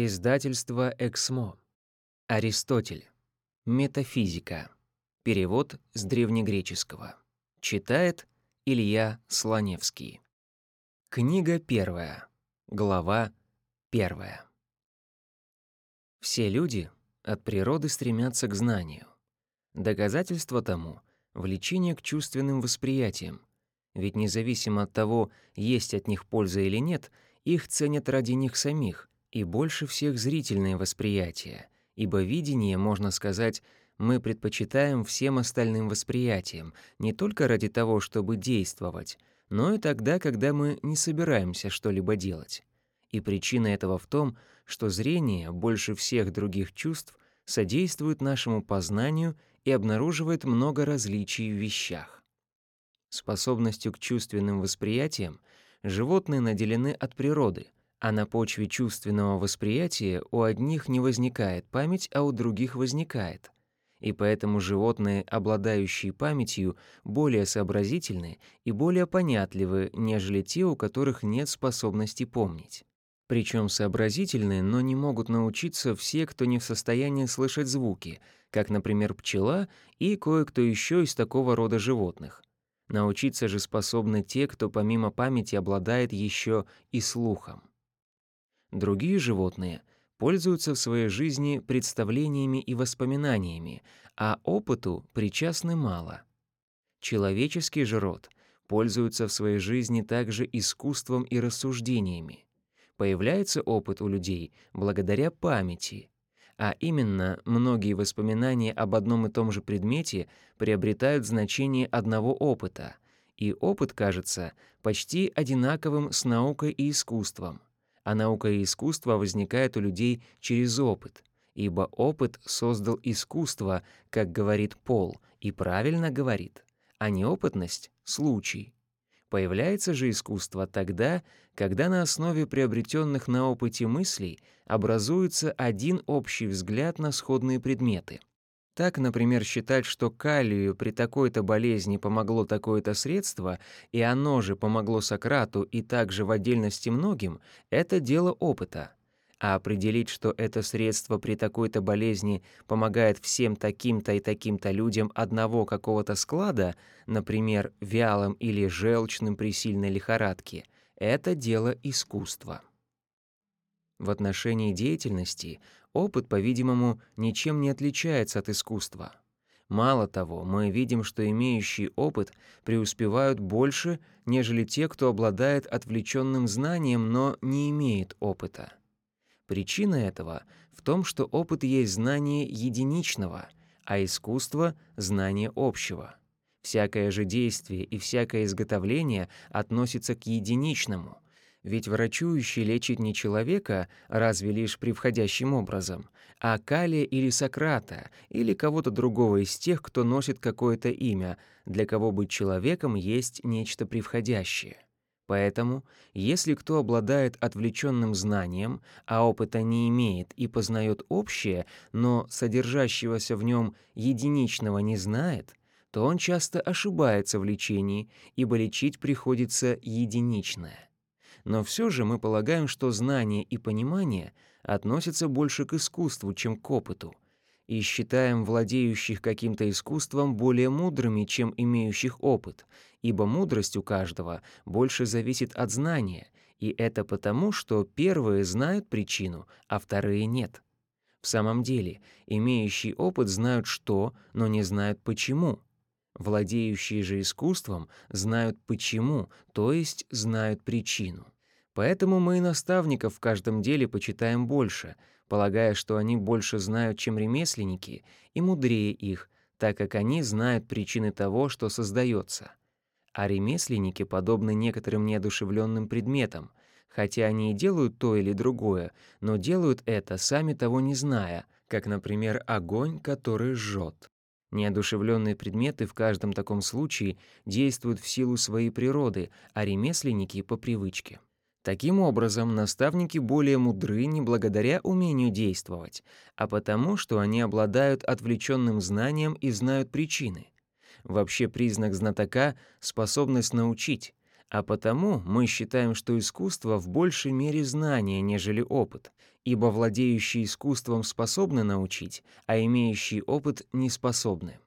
Издательство «Эксмо». Аристотель. Метафизика. Перевод с древнегреческого. Читает Илья Слоневский. Книга первая. Глава первая. Все люди от природы стремятся к знанию. Доказательство тому — влечение к чувственным восприятиям. Ведь независимо от того, есть от них польза или нет, их ценят ради них самих — и больше всех зрительное восприятие, ибо видение, можно сказать, мы предпочитаем всем остальным восприятиям, не только ради того, чтобы действовать, но и тогда, когда мы не собираемся что-либо делать. И причина этого в том, что зрение больше всех других чувств содействует нашему познанию и обнаруживает много различий в вещах. Способностью к чувственным восприятиям животные наделены от природы — а на почве чувственного восприятия у одних не возникает память, а у других возникает. И поэтому животные, обладающие памятью, более сообразительны и более понятливы, нежели те, у которых нет способности помнить. Причем сообразительны, но не могут научиться все, кто не в состоянии слышать звуки, как, например, пчела и кое-кто еще из такого рода животных. Научиться же способны те, кто помимо памяти обладает еще и слухом. Другие животные пользуются в своей жизни представлениями и воспоминаниями, а опыту причастны мало. Человеческий же род пользуется в своей жизни также искусством и рассуждениями. Появляется опыт у людей благодаря памяти, а именно многие воспоминания об одном и том же предмете приобретают значение одного опыта, и опыт кажется почти одинаковым с наукой и искусством а наука и искусство возникают у людей через опыт, ибо опыт создал искусство, как говорит Пол, и правильно говорит, а неопытность — случай. Появляется же искусство тогда, когда на основе приобретенных на опыте мыслей образуется один общий взгляд на сходные предметы. Так, например, считать, что калию при такой-то болезни помогло такое-то средство, и оно же помогло Сократу и также в отдельности многим, это дело опыта. А определить, что это средство при такой-то болезни помогает всем таким-то и таким-то людям одного какого-то склада, например, вялым или желчным при сильной лихорадке, это дело искусства. В отношении деятельности опыт, по-видимому, ничем не отличается от искусства. Мало того, мы видим, что имеющие опыт преуспевают больше, нежели те, кто обладает отвлеченным знанием, но не имеет опыта. Причина этого в том, что опыт есть знание единичного, а искусство — знание общего. Всякое же действие и всякое изготовление относится к единичному — ведь врачующий лечит не человека, разве лишь превходящим образом, а Калия или Сократа, или кого-то другого из тех, кто носит какое-то имя, для кого быть человеком есть нечто превходящее. Поэтому, если кто обладает отвлеченным знанием, а опыта не имеет и познает общее, но содержащегося в нем единичного не знает, то он часто ошибается в лечении, ибо лечить приходится единичное. Но все же мы полагаем, что знание и понимание относятся больше к искусству, чем к опыту, и считаем владеющих каким-то искусством более мудрыми, чем имеющих опыт, ибо мудрость у каждого больше зависит от знания, и это потому, что первые знают причину, а вторые нет. В самом деле, имеющие опыт знают что, но не знают почему. Владеющие же искусством знают почему, то есть знают причину. Поэтому мы и наставников в каждом деле почитаем больше, полагая, что они больше знают, чем ремесленники, и мудрее их, так как они знают причины того, что создается. А ремесленники подобны некоторым неодушевленным предметам, хотя они и делают то или другое, но делают это, сами того не зная, как, например, огонь, который жжет. Неодушевленные предметы в каждом таком случае действуют в силу своей природы, а ремесленники — по привычке. Таким образом, наставники более мудры не благодаря умению действовать, а потому, что они обладают отвлеченным знанием и знают причины. Вообще признак знатока — способность научить, А потому мы считаем, что искусство в большей мере знание, нежели опыт, ибо владеющие искусством способны научить, а имеющие опыт не способны.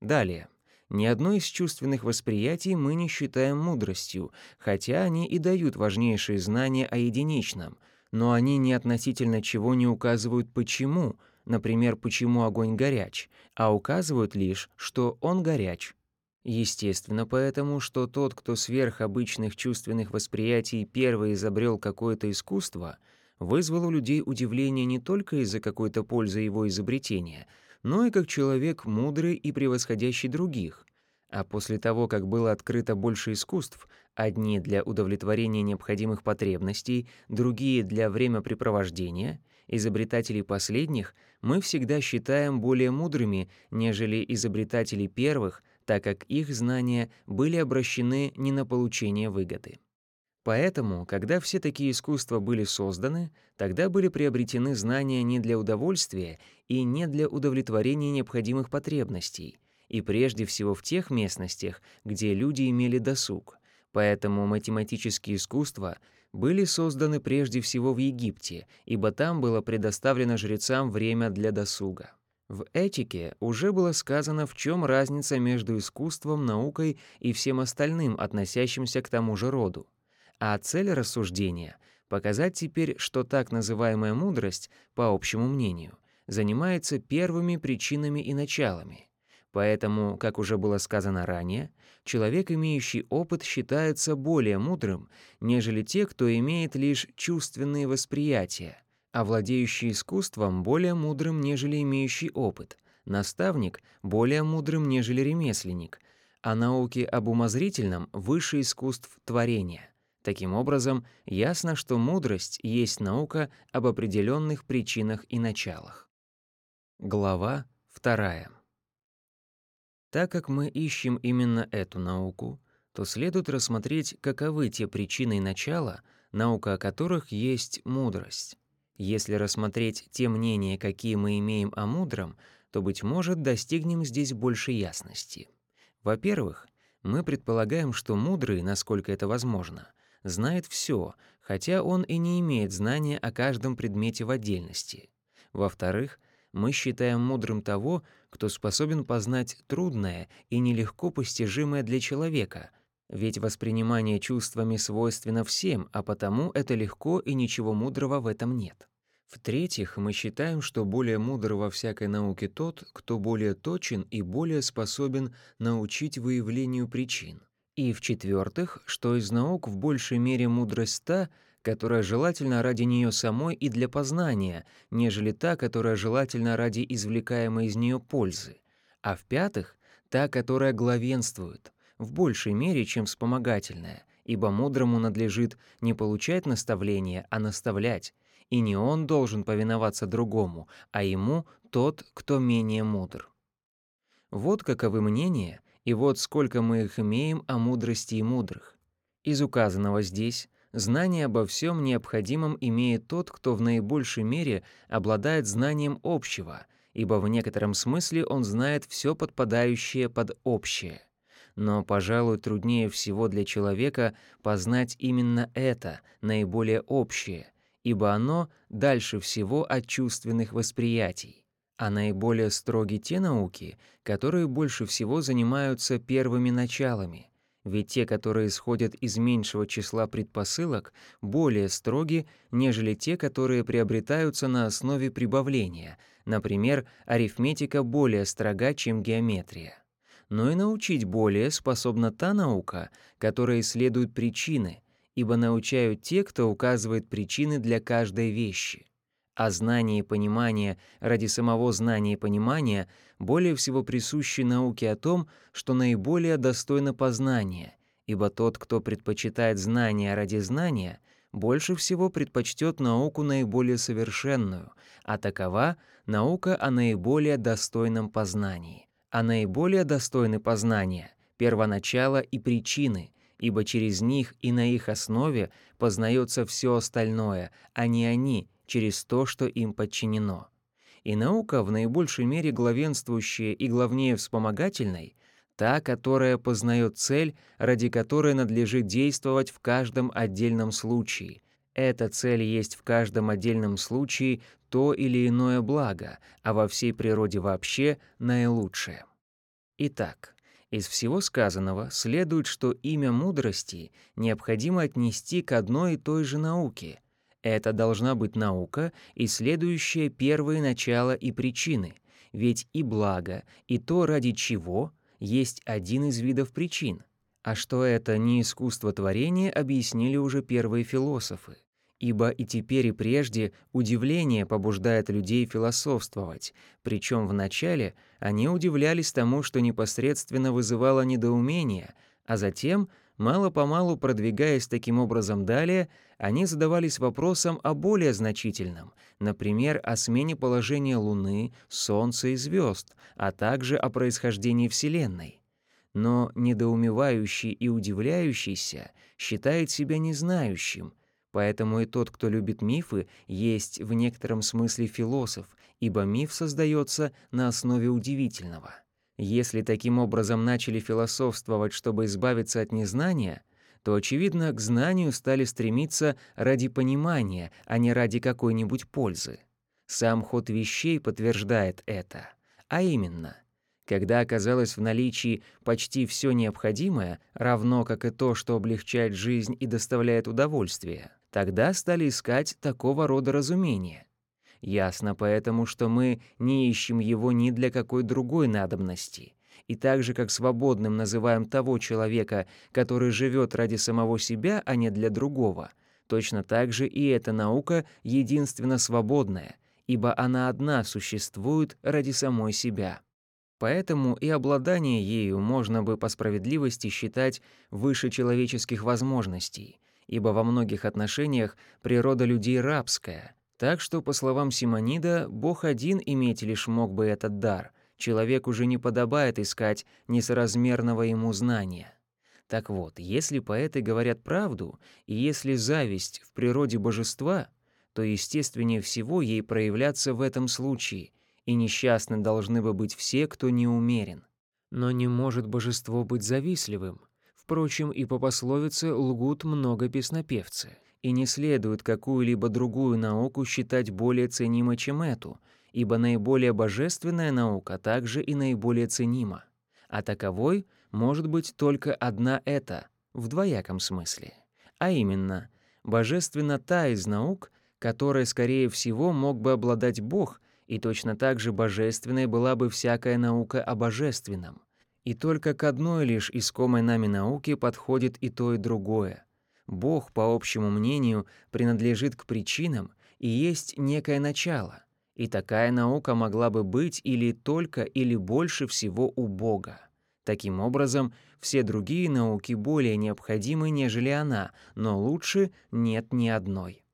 Далее. Ни одно из чувственных восприятий мы не считаем мудростью, хотя они и дают важнейшие знания о единичном, но они не относительно чего не указывают почему, например, почему огонь горяч, а указывают лишь, что он горяч. Естественно поэтому, что тот, кто сверх обычных чувственных восприятий первый изобрел какое-то искусство, вызвал у людей удивление не только из-за какой-то пользы его изобретения, но и как человек мудрый и превосходящий других. А после того, как было открыто больше искусств, одни для удовлетворения необходимых потребностей, другие для времяпрепровождения, изобретателей последних мы всегда считаем более мудрыми, нежели изобретателей первых, так как их знания были обращены не на получение выгоды. Поэтому, когда все такие искусства были созданы, тогда были приобретены знания не для удовольствия и не для удовлетворения необходимых потребностей, и прежде всего в тех местностях, где люди имели досуг. Поэтому математические искусства были созданы прежде всего в Египте, ибо там было предоставлено жрецам время для досуга. В этике уже было сказано, в чем разница между искусством, наукой и всем остальным, относящимся к тому же роду. А цель рассуждения — показать теперь, что так называемая мудрость, по общему мнению, занимается первыми причинами и началами. Поэтому, как уже было сказано ранее, человек, имеющий опыт, считается более мудрым, нежели те, кто имеет лишь чувственные восприятия, а владеющий искусством более мудрым, нежели имеющий опыт, наставник более мудрым, нежели ремесленник, а науки об умозрительном выше искусств творения. Таким образом, ясно, что мудрость есть наука об определенных причинах и началах. Глава 2. Так как мы ищем именно эту науку, то следует рассмотреть, каковы те причины и начала, наука о которых есть мудрость. Если рассмотреть те мнения, какие мы имеем о мудром, то, быть может, достигнем здесь большей ясности. Во-первых, мы предполагаем, что мудрый, насколько это возможно, знает все, хотя он и не имеет знания о каждом предмете в отдельности. Во-вторых, мы считаем мудрым того, кто способен познать трудное и нелегко постижимое для человека — ведь воспринимание чувствами свойственно всем, а потому это легко и ничего мудрого в этом нет. В-третьих, мы считаем, что более мудр во всякой науке тот, кто более точен и более способен научить выявлению причин. И в-четвертых, что из наук в большей мере мудрость та, которая желательна ради нее самой и для познания, нежели та, которая желательна ради извлекаемой из нее пользы. А в-пятых, та, которая главенствует, в большей мере, чем вспомогательная, ибо мудрому надлежит не получать наставления, а наставлять, и не он должен повиноваться другому, а ему тот, кто менее мудр. Вот каковы мнения, и вот сколько мы их имеем о мудрости и мудрых. Из указанного здесь знание обо всем необходимом имеет тот, кто в наибольшей мере обладает знанием общего, ибо в некотором смысле он знает все подпадающее под общее. Но, пожалуй, труднее всего для человека познать именно это, наиболее общее, ибо оно дальше всего от чувственных восприятий. А наиболее строги те науки, которые больше всего занимаются первыми началами, ведь те, которые исходят из меньшего числа предпосылок, более строги, нежели те, которые приобретаются на основе прибавления, например, арифметика более строга, чем геометрия. Но и научить более способна та наука, которая исследует причины, ибо научают те, кто указывает причины для каждой вещи. А знание и понимание ради самого знания и понимания более всего присущи науке о том, что наиболее достойно познания, ибо тот, кто предпочитает знания ради знания, больше всего предпочтет науку наиболее совершенную, а такова наука о наиболее достойном познании. А наиболее достойны познания — первоначала и причины — ибо через них и на их основе познается все остальное, а не они через то, что им подчинено. И наука, в наибольшей мере главенствующая и главнее вспомогательной, та, которая познает цель, ради которой надлежит действовать в каждом отдельном случае. Эта цель есть в каждом отдельном случае то или иное благо, а во всей природе вообще наилучшее. Итак, из всего сказанного следует, что имя мудрости необходимо отнести к одной и той же науке. Это должна быть наука, исследующая первые начала и причины, ведь и благо, и то, ради чего, есть один из видов причин. А что это не искусство творения, объяснили уже первые философы. Ибо и теперь, и прежде удивление побуждает людей философствовать, причем вначале они удивлялись тому, что непосредственно вызывало недоумение, а затем, мало-помалу продвигаясь таким образом далее, они задавались вопросом о более значительном, например, о смене положения Луны, Солнца и звезд, а также о происхождении Вселенной. Но недоумевающий и удивляющийся считает себя незнающим — Поэтому и тот, кто любит мифы, есть в некотором смысле философ, ибо миф создается на основе удивительного. Если таким образом начали философствовать, чтобы избавиться от незнания, то, очевидно, к знанию стали стремиться ради понимания, а не ради какой-нибудь пользы. Сам ход вещей подтверждает это. А именно, когда оказалось в наличии почти все необходимое, равно как и то, что облегчает жизнь и доставляет удовольствие, Тогда стали искать такого рода разумения. Ясно поэтому, что мы не ищем его ни для какой другой надобности. И так же, как свободным называем того человека, который живет ради самого себя, а не для другого, точно так же и эта наука единственно свободная, ибо она одна существует ради самой себя. Поэтому и обладание ею можно бы по справедливости считать выше человеческих возможностей, ибо во многих отношениях природа людей рабская. Так что, по словам Симонида, Бог один иметь лишь мог бы этот дар. Человеку уже не подобает искать несоразмерного ему знания. Так вот, если поэты говорят правду, и если зависть в природе божества, то естественнее всего ей проявляться в этом случае, и несчастны должны бы быть все, кто не умерен. Но не может божество быть завистливым, Впрочем, и по пословице лгут много песнопевцы, и не следует какую-либо другую науку считать более ценимой, чем эту, ибо наиболее божественная наука также и наиболее ценима. А таковой может быть только одна эта, в двояком смысле. А именно, божественна та из наук, которой, скорее всего, мог бы обладать Бог, и точно так же божественной была бы всякая наука о божественном — и только к одной лишь искомой нами науке подходит и то, и другое. Бог, по общему мнению, принадлежит к причинам и есть некое начало. И такая наука могла бы быть или только, или больше всего у Бога. Таким образом, все другие науки более необходимы, нежели она, но лучше нет ни одной.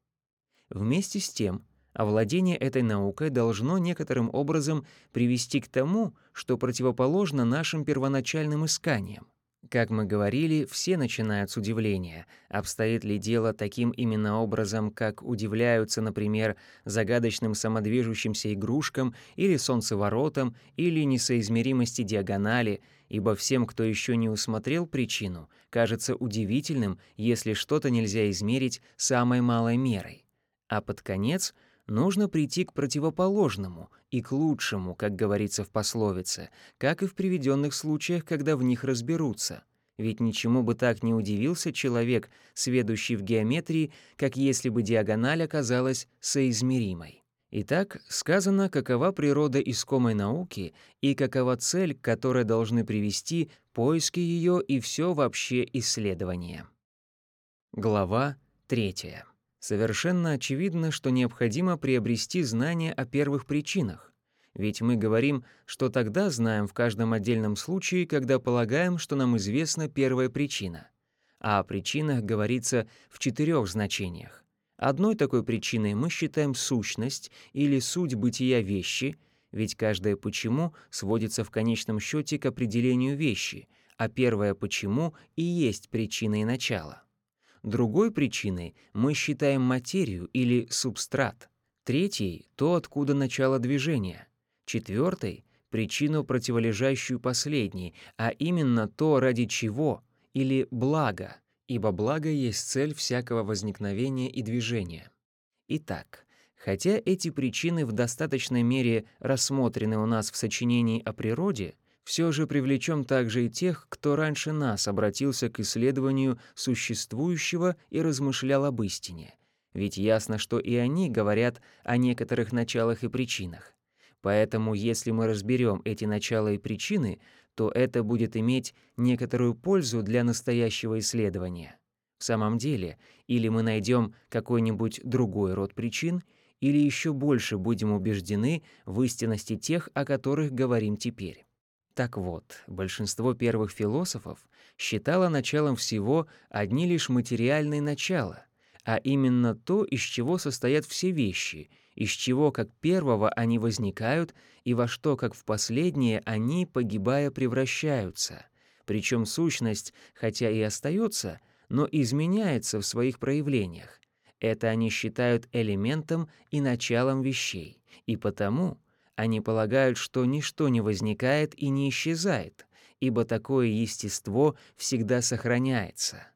Вместе с тем, овладение этой наукой должно некоторым образом привести к тому, что противоположно нашим первоначальным исканиям. Как мы говорили, все начинают с удивления. Обстоит ли дело таким именно образом, как удивляются, например, загадочным самодвижущимся игрушкам или солнцеворотам, или несоизмеримости диагонали, ибо всем, кто еще не усмотрел причину, кажется удивительным, если что-то нельзя измерить самой малой мерой. А под конец — нужно прийти к противоположному и к лучшему, как говорится в пословице, как и в приведенных случаях, когда в них разберутся. Ведь ничему бы так не удивился человек, сведущий в геометрии, как если бы диагональ оказалась соизмеримой. Итак, сказано, какова природа искомой науки и какова цель, к которой должны привести поиски ее и все вообще исследование. Глава третья. Совершенно очевидно, что необходимо приобрести знания о первых причинах. Ведь мы говорим, что тогда знаем в каждом отдельном случае, когда полагаем, что нам известна первая причина. А о причинах говорится в четырех значениях. Одной такой причиной мы считаем сущность или суть бытия вещи, ведь каждое «почему» сводится в конечном счете к определению вещи, а первое «почему» и есть причина и начало. Другой причиной мы считаем материю или субстрат. Третьей — то, откуда начало движения. Четвертой — причину, противолежащую последней, а именно то, ради чего, или благо, ибо благо есть цель всякого возникновения и движения. Итак, хотя эти причины в достаточной мере рассмотрены у нас в сочинении о природе, все же привлечем также и тех, кто раньше нас обратился к исследованию существующего и размышлял об истине. Ведь ясно, что и они говорят о некоторых началах и причинах. Поэтому если мы разберем эти начала и причины, то это будет иметь некоторую пользу для настоящего исследования. В самом деле, или мы найдем какой-нибудь другой род причин, или еще больше будем убеждены в истинности тех, о которых говорим теперь. Так вот, большинство первых философов считало началом всего одни лишь материальные начала, а именно то, из чего состоят все вещи, из чего как первого они возникают и во что как в последнее они, погибая, превращаются. Причем сущность, хотя и остается, но изменяется в своих проявлениях. Это они считают элементом и началом вещей, и потому они полагают, что ничто не возникает и не исчезает, ибо такое естество всегда сохраняется.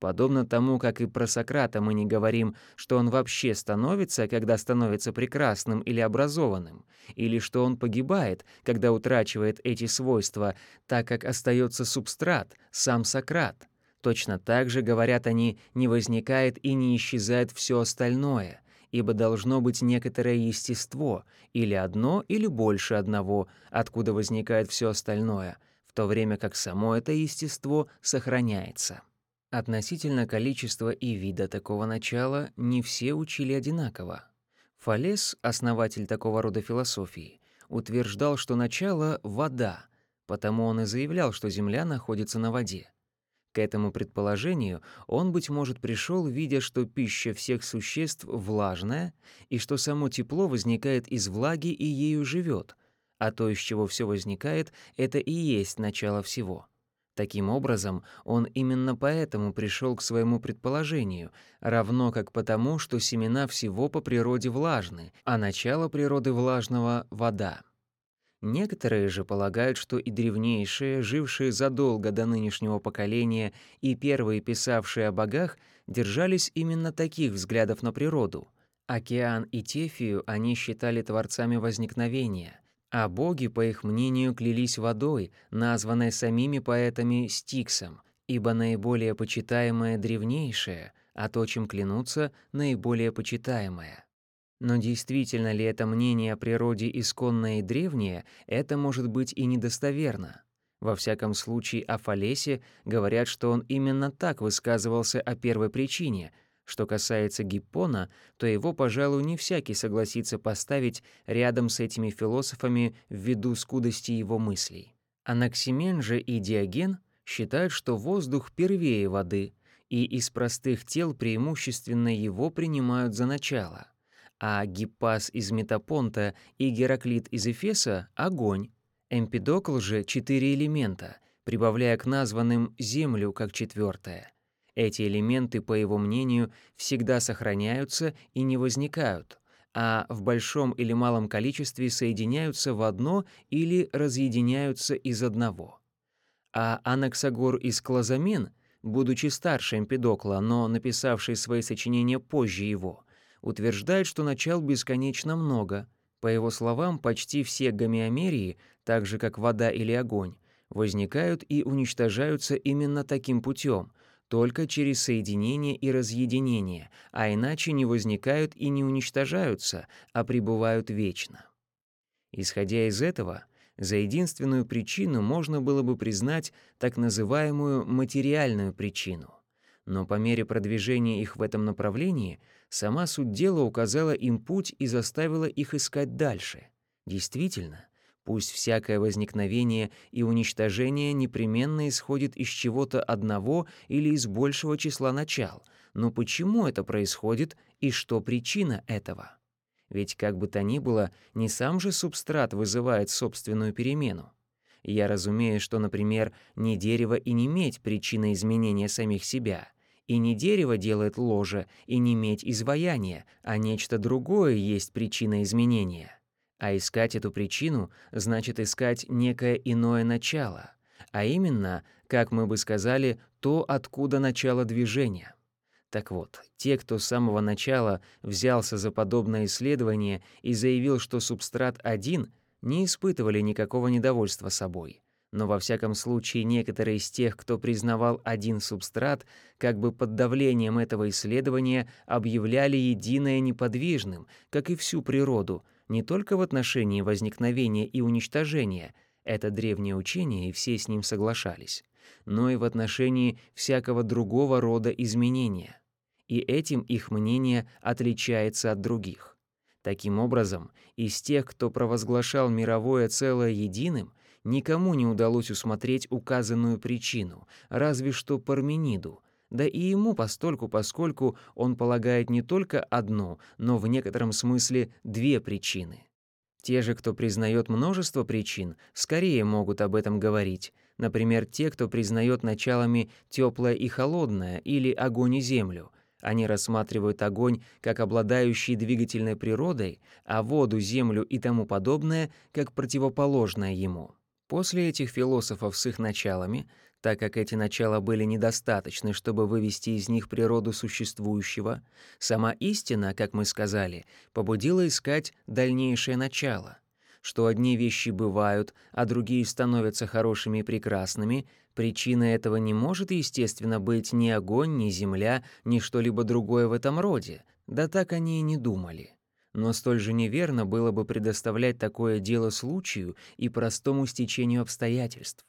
Подобно тому, как и про Сократа мы не говорим, что он вообще становится, когда становится прекрасным или образованным, или что он погибает, когда утрачивает эти свойства, так как остается субстрат, сам Сократ. Точно так же, говорят они, не возникает и не исчезает все остальное, ибо должно быть некоторое естество, или одно, или больше одного, откуда возникает все остальное, в то время как само это естество сохраняется. Относительно количества и вида такого начала не все учили одинаково. Фалес, основатель такого рода философии, утверждал, что начало — вода, потому он и заявлял, что Земля находится на воде. К этому предположению он, быть может, пришел, видя, что пища всех существ влажная, и что само тепло возникает из влаги и ею живет, а то, из чего все возникает, это и есть начало всего. Таким образом, он именно поэтому пришел к своему предположению, равно как потому, что семена всего по природе влажны, а начало природы влажного — вода. Некоторые же полагают, что и древнейшие, жившие задолго до нынешнего поколения, и первые писавшие о богах, держались именно таких взглядов на природу. Океан и Тефию они считали творцами возникновения — а боги, по их мнению, клялись водой, названной самими поэтами Стиксом, ибо наиболее почитаемое древнейшее, а то, чем клянутся, наиболее почитаемое. Но действительно ли это мнение о природе исконное и древнее, это может быть и недостоверно. Во всяком случае, о Фалесе говорят, что он именно так высказывался о первой причине — что касается Гиппона, то его, пожалуй, не всякий согласится поставить рядом с этими философами ввиду скудости его мыслей. Анаксимен же и Диоген считают, что воздух первее воды, и из простых тел преимущественно его принимают за начало, а Гиппас из Метапонта и Гераклит из Эфеса — огонь. Эмпидокл же — четыре элемента, прибавляя к названным землю как четвертое. Эти элементы, по его мнению, всегда сохраняются и не возникают, а в большом или малом количестве соединяются в одно или разъединяются из одного. А Анаксагор из Клозамин, будучи старше Эмпидокла, но написавший свои сочинения позже его, утверждает, что начал бесконечно много. По его словам, почти все гомеомерии, так же как вода или огонь, возникают и уничтожаются именно таким путем — только через соединение и разъединение, а иначе не возникают и не уничтожаются, а пребывают вечно. Исходя из этого, за единственную причину можно было бы признать так называемую материальную причину. Но по мере продвижения их в этом направлении сама суть дела указала им путь и заставила их искать дальше. Действительно, Пусть всякое возникновение и уничтожение непременно исходит из чего-то одного или из большего числа начал, но почему это происходит и что причина этого? Ведь как бы то ни было, не сам же субстрат вызывает собственную перемену. Я разумею, что, например, не дерево и не медь — причина изменения самих себя, и не дерево делает ложе, и не медь — изваяние, а нечто другое есть причина изменения — А искать эту причину значит искать некое иное начало, а именно, как мы бы сказали, то, откуда начало движения. Так вот, те, кто с самого начала взялся за подобное исследование и заявил, что субстрат один, не испытывали никакого недовольства собой. Но во всяком случае некоторые из тех, кто признавал один субстрат, как бы под давлением этого исследования объявляли единое неподвижным, как и всю природу, не только в отношении возникновения и уничтожения, это древнее учение, и все с ним соглашались, но и в отношении всякого другого рода изменения. И этим их мнение отличается от других. Таким образом, из тех, кто провозглашал мировое целое единым, никому не удалось усмотреть указанную причину, разве что Пармениду, да и ему постольку, поскольку он полагает не только одну, но в некотором смысле две причины. Те же, кто признает множество причин, скорее могут об этом говорить. Например, те, кто признает началами теплое и холодное или огонь и землю. Они рассматривают огонь как обладающий двигательной природой, а воду, землю и тому подобное как противоположное ему. После этих философов с их началами так как эти начала были недостаточны, чтобы вывести из них природу существующего, сама истина, как мы сказали, побудила искать дальнейшее начало. Что одни вещи бывают, а другие становятся хорошими и прекрасными, причиной этого не может, естественно, быть ни огонь, ни земля, ни что-либо другое в этом роде. Да так они и не думали. Но столь же неверно было бы предоставлять такое дело случаю и простому стечению обстоятельств.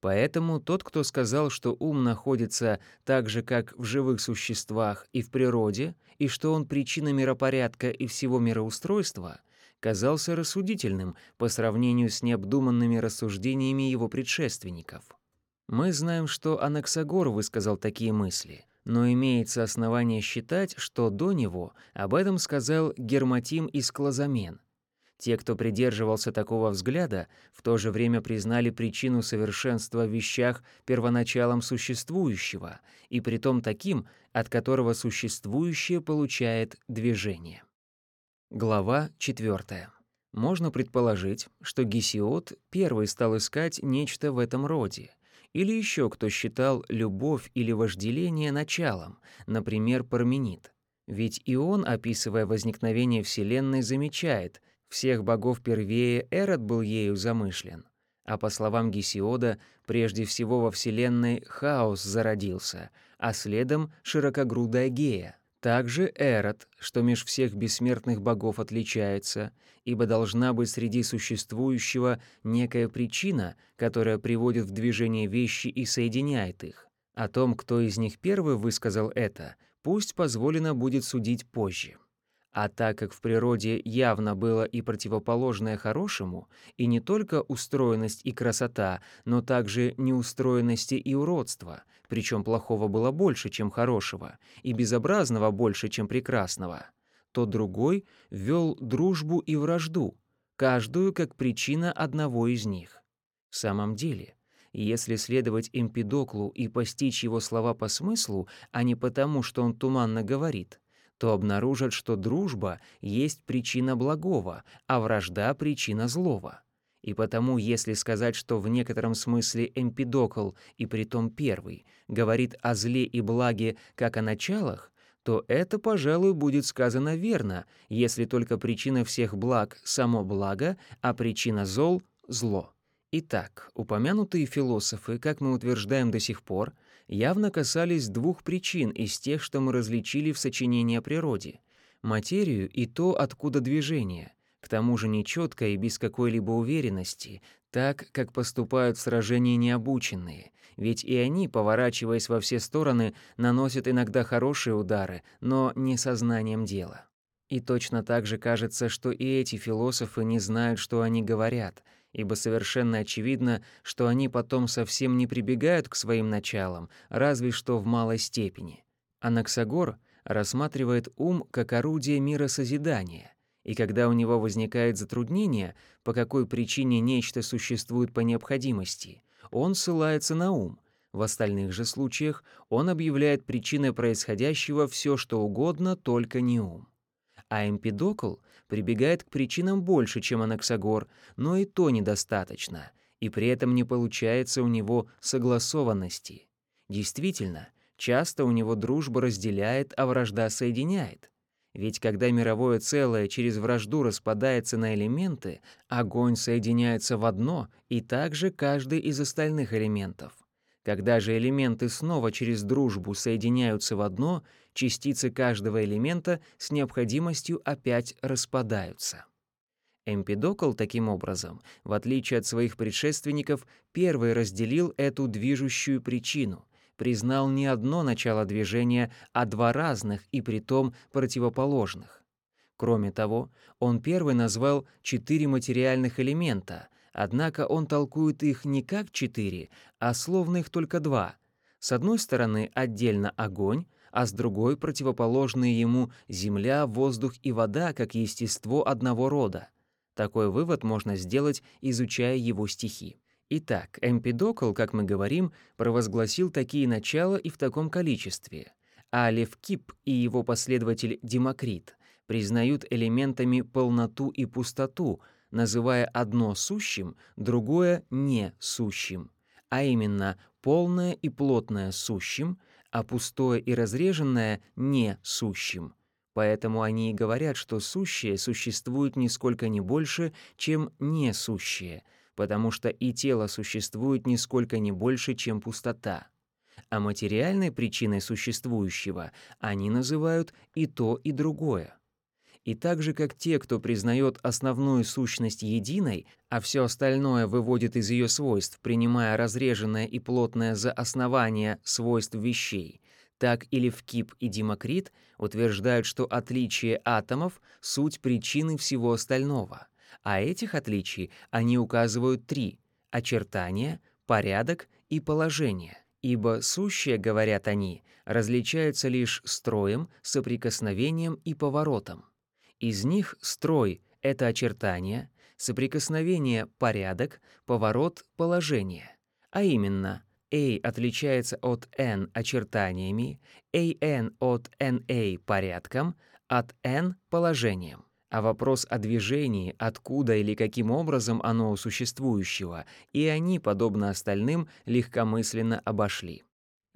Поэтому тот, кто сказал, что ум находится так же, как в живых существах и в природе, и что он причина миропорядка и всего мироустройства, казался рассудительным по сравнению с необдуманными рассуждениями его предшественников. Мы знаем, что Анаксагор высказал такие мысли, но имеется основание считать, что до него об этом сказал Герматим из Клозамен, те, кто придерживался такого взгляда, в то же время признали причину совершенства в вещах первоначалом существующего, и притом таким, от которого существующее получает движение. Глава 4. Можно предположить, что Гесиод первый стал искать нечто в этом роде, или еще кто считал любовь или вожделение началом, например, Парменид. Ведь и он, описывая возникновение Вселенной, замечает — всех богов первее Эрот был ею замышлен, а по словам Гесиода, прежде всего во Вселенной хаос зародился, а следом широкогрудая Гея. Также Эрот, что меж всех бессмертных богов отличается, ибо должна быть среди существующего некая причина, которая приводит в движение вещи и соединяет их. О том, кто из них первый высказал это, пусть позволено будет судить позже. А так как в природе явно было и противоположное хорошему, и не только устроенность и красота, но также неустроенности и уродство, причем плохого было больше, чем хорошего, и безобразного больше, чем прекрасного, то другой ввел дружбу и вражду, каждую как причина одного из них. В самом деле, если следовать Эмпидоклу и постичь его слова по смыслу, а не потому, что он туманно говорит — то обнаружат, что дружба есть причина благого, а вражда — причина злого. И потому, если сказать, что в некотором смысле Эмпидокл, и притом первый, говорит о зле и благе как о началах, то это, пожалуй, будет сказано верно, если только причина всех благ — само благо, а причина зол — зло. Итак, упомянутые философы, как мы утверждаем до сих пор, явно касались двух причин из тех, что мы различили в сочинении о природе — материю и то, откуда движение, к тому же нечетко и без какой-либо уверенности, так, как поступают в сражении необученные, ведь и они, поворачиваясь во все стороны, наносят иногда хорошие удары, но не сознанием дела. И точно так же кажется, что и эти философы не знают, что они говорят — ибо совершенно очевидно, что они потом совсем не прибегают к своим началам, разве что в малой степени. Анаксагор рассматривает ум как орудие миросозидания, и когда у него возникает затруднение, по какой причине нечто существует по необходимости, он ссылается на ум. В остальных же случаях он объявляет причиной происходящего все, что угодно, только не ум. а Эмпидокл прибегает к причинам больше, чем Анаксагор, но и то недостаточно, и при этом не получается у него согласованности. Действительно, часто у него дружба разделяет, а вражда соединяет. Ведь когда мировое целое через вражду распадается на элементы, огонь соединяется в одно, и также каждый из остальных элементов. Когда же элементы снова через дружбу соединяются в одно, частицы каждого элемента с необходимостью опять распадаются. Эмпидокл, таким образом, в отличие от своих предшественников, первый разделил эту движущую причину — признал не одно начало движения, а два разных и притом противоположных. Кроме того, он первый назвал четыре материальных элемента, однако он толкует их не как четыре, а словно их только два. С одной стороны отдельно огонь, а с другой противоположные ему земля, воздух и вода как естество одного рода. Такой вывод можно сделать, изучая его стихи. Итак, Эмпидокл, как мы говорим, провозгласил такие начала и в таком количестве, а Левкип и его последователь Демокрит признают элементами полноту и пустоту, называя одно сущим, другое несущим, а именно полное и плотное сущим, а пустое и разреженное несущим. Поэтому они и говорят, что сущее существует нисколько не больше, чем несущее — потому что и тело существует нисколько не больше, чем пустота. А материальной причиной существующего они называют и то, и другое. И так же, как те, кто признает основную сущность единой, а все остальное выводит из ее свойств, принимая разреженное и плотное за основание свойств вещей, так и Левкип и Демокрит утверждают, что отличие атомов — суть причины всего остального — а этих отличий они указывают три — очертания, порядок и положение. Ибо сущее, говорят они, различаются лишь строем, соприкосновением и поворотом. Из них строй — это очертания, соприкосновение — порядок, поворот — положение. А именно, A отличается от N очертаниями, AN от NA порядком, от N положением а вопрос о движении, откуда или каким образом оно у существующего, и они, подобно остальным, легкомысленно обошли.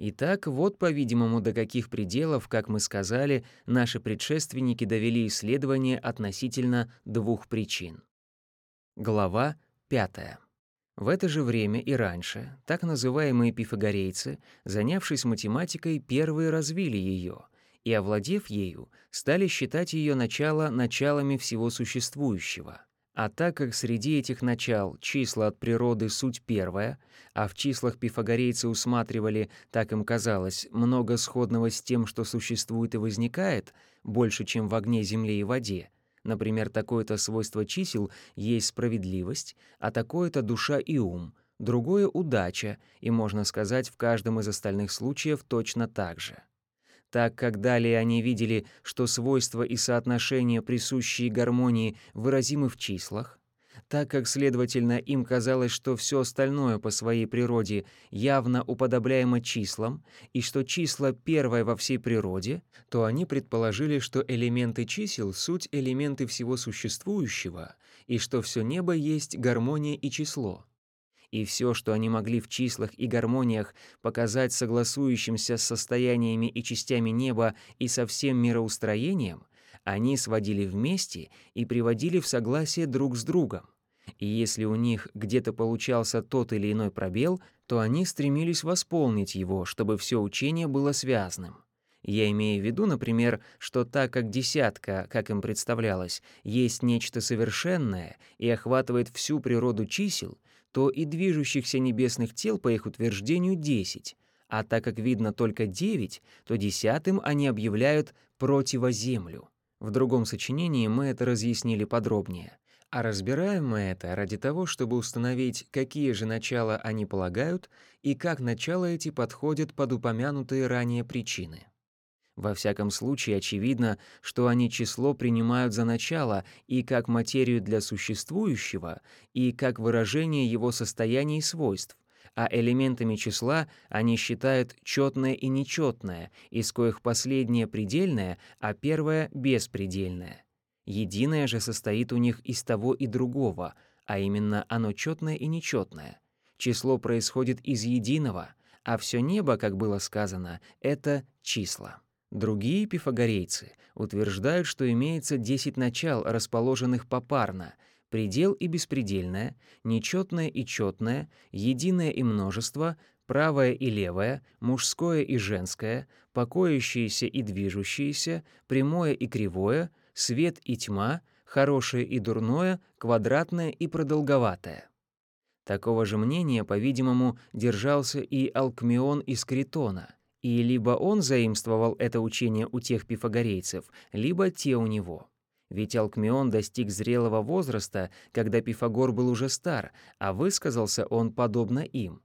Итак, вот, по-видимому, до каких пределов, как мы сказали, наши предшественники довели исследование относительно двух причин. Глава 5. В это же время и раньше так называемые пифагорейцы, занявшись математикой, первые развили ее — и, овладев ею, стали считать ее начало началами всего существующего. А так как среди этих начал числа от природы суть первая, а в числах пифагорейцы усматривали, так им казалось, много сходного с тем, что существует и возникает, больше, чем в огне, земле и воде, Например, такое-то свойство чисел есть справедливость, а такое-то душа и ум, другое — удача, и, можно сказать, в каждом из остальных случаев точно так же так как далее они видели, что свойства и соотношения, присущие гармонии, выразимы в числах, так как, следовательно, им казалось, что все остальное по своей природе явно уподобляемо числам, и что числа первое во всей природе, то они предположили, что элементы чисел — суть элементы всего существующего, и что все небо есть гармония и число и все, что они могли в числах и гармониях показать согласующимся с состояниями и частями неба и со всем мироустроением, они сводили вместе и приводили в согласие друг с другом. И если у них где-то получался тот или иной пробел, то они стремились восполнить его, чтобы все учение было связанным. Я имею в виду, например, что так как десятка, как им представлялось, есть нечто совершенное и охватывает всю природу чисел, то и движущихся небесных тел, по их утверждению, 10, а так как видно только 9, то десятым они объявляют противоземлю. В другом сочинении мы это разъяснили подробнее. А разбираем мы это ради того, чтобы установить, какие же начала они полагают и как начала эти подходят под упомянутые ранее причины. Во всяком случае, очевидно, что они число принимают за начало и как материю для существующего, и как выражение его состояний и свойств, а элементами числа они считают четное и нечетное, из коих последнее предельное, а первое беспредельное. Единое же состоит у них из того и другого, а именно оно четное и нечетное. Число происходит из единого, а все небо, как было сказано, это числа. Другие пифагорейцы утверждают, что имеется 10 начал, расположенных попарно — предел и беспредельное, нечетное и четное, единое и множество, правое и левое, мужское и женское, покоящееся и движущееся, прямое и кривое, свет и тьма, хорошее и дурное, квадратное и продолговатое. Такого же мнения, по-видимому, держался и Алкмеон из Критона, и либо он заимствовал это учение у тех пифагорейцев, либо те у него. Ведь Алкмеон достиг зрелого возраста, когда Пифагор был уже стар, а высказался он подобно им.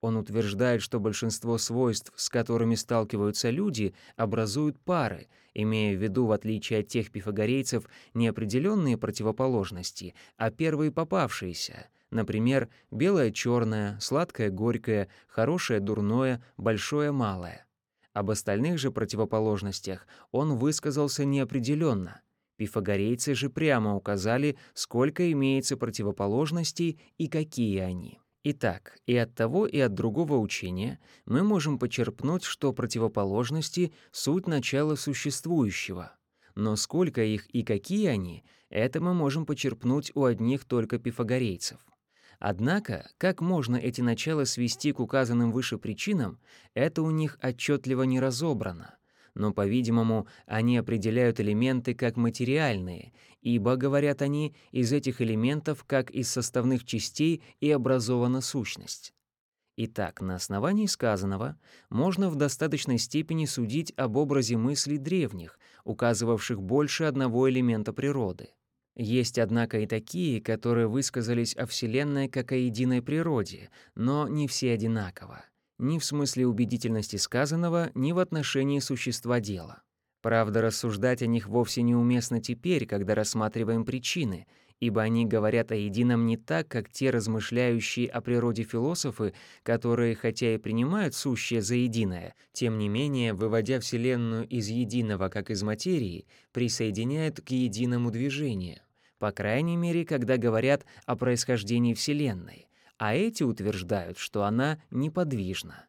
Он утверждает, что большинство свойств, с которыми сталкиваются люди, образуют пары, имея в виду, в отличие от тех пифагорейцев, не определенные противоположности, а первые попавшиеся, например, белое-черное, сладкое-горькое, хорошее-дурное, большое-малое. Об остальных же противоположностях он высказался неопределенно — Пифагорейцы же прямо указали, сколько имеется противоположностей и какие они. Итак, и от того, и от другого учения мы можем почерпнуть, что противоположности — суть начала существующего. Но сколько их и какие они, это мы можем почерпнуть у одних только пифагорейцев. Однако, как можно эти начала свести к указанным выше причинам, это у них отчетливо не разобрано — но, по-видимому, они определяют элементы как материальные, ибо, говорят они, из этих элементов, как из составных частей, и образована сущность. Итак, на основании сказанного можно в достаточной степени судить об образе мыслей древних, указывавших больше одного элемента природы. Есть, однако, и такие, которые высказались о Вселенной как о единой природе, но не все одинаково ни в смысле убедительности сказанного, ни в отношении существа дела. Правда, рассуждать о них вовсе неуместно теперь, когда рассматриваем причины, ибо они говорят о едином не так, как те размышляющие о природе философы, которые, хотя и принимают сущее за единое, тем не менее, выводя Вселенную из единого, как из материи, присоединяют к единому движению, по крайней мере, когда говорят о происхождении Вселенной, а эти утверждают, что она неподвижна.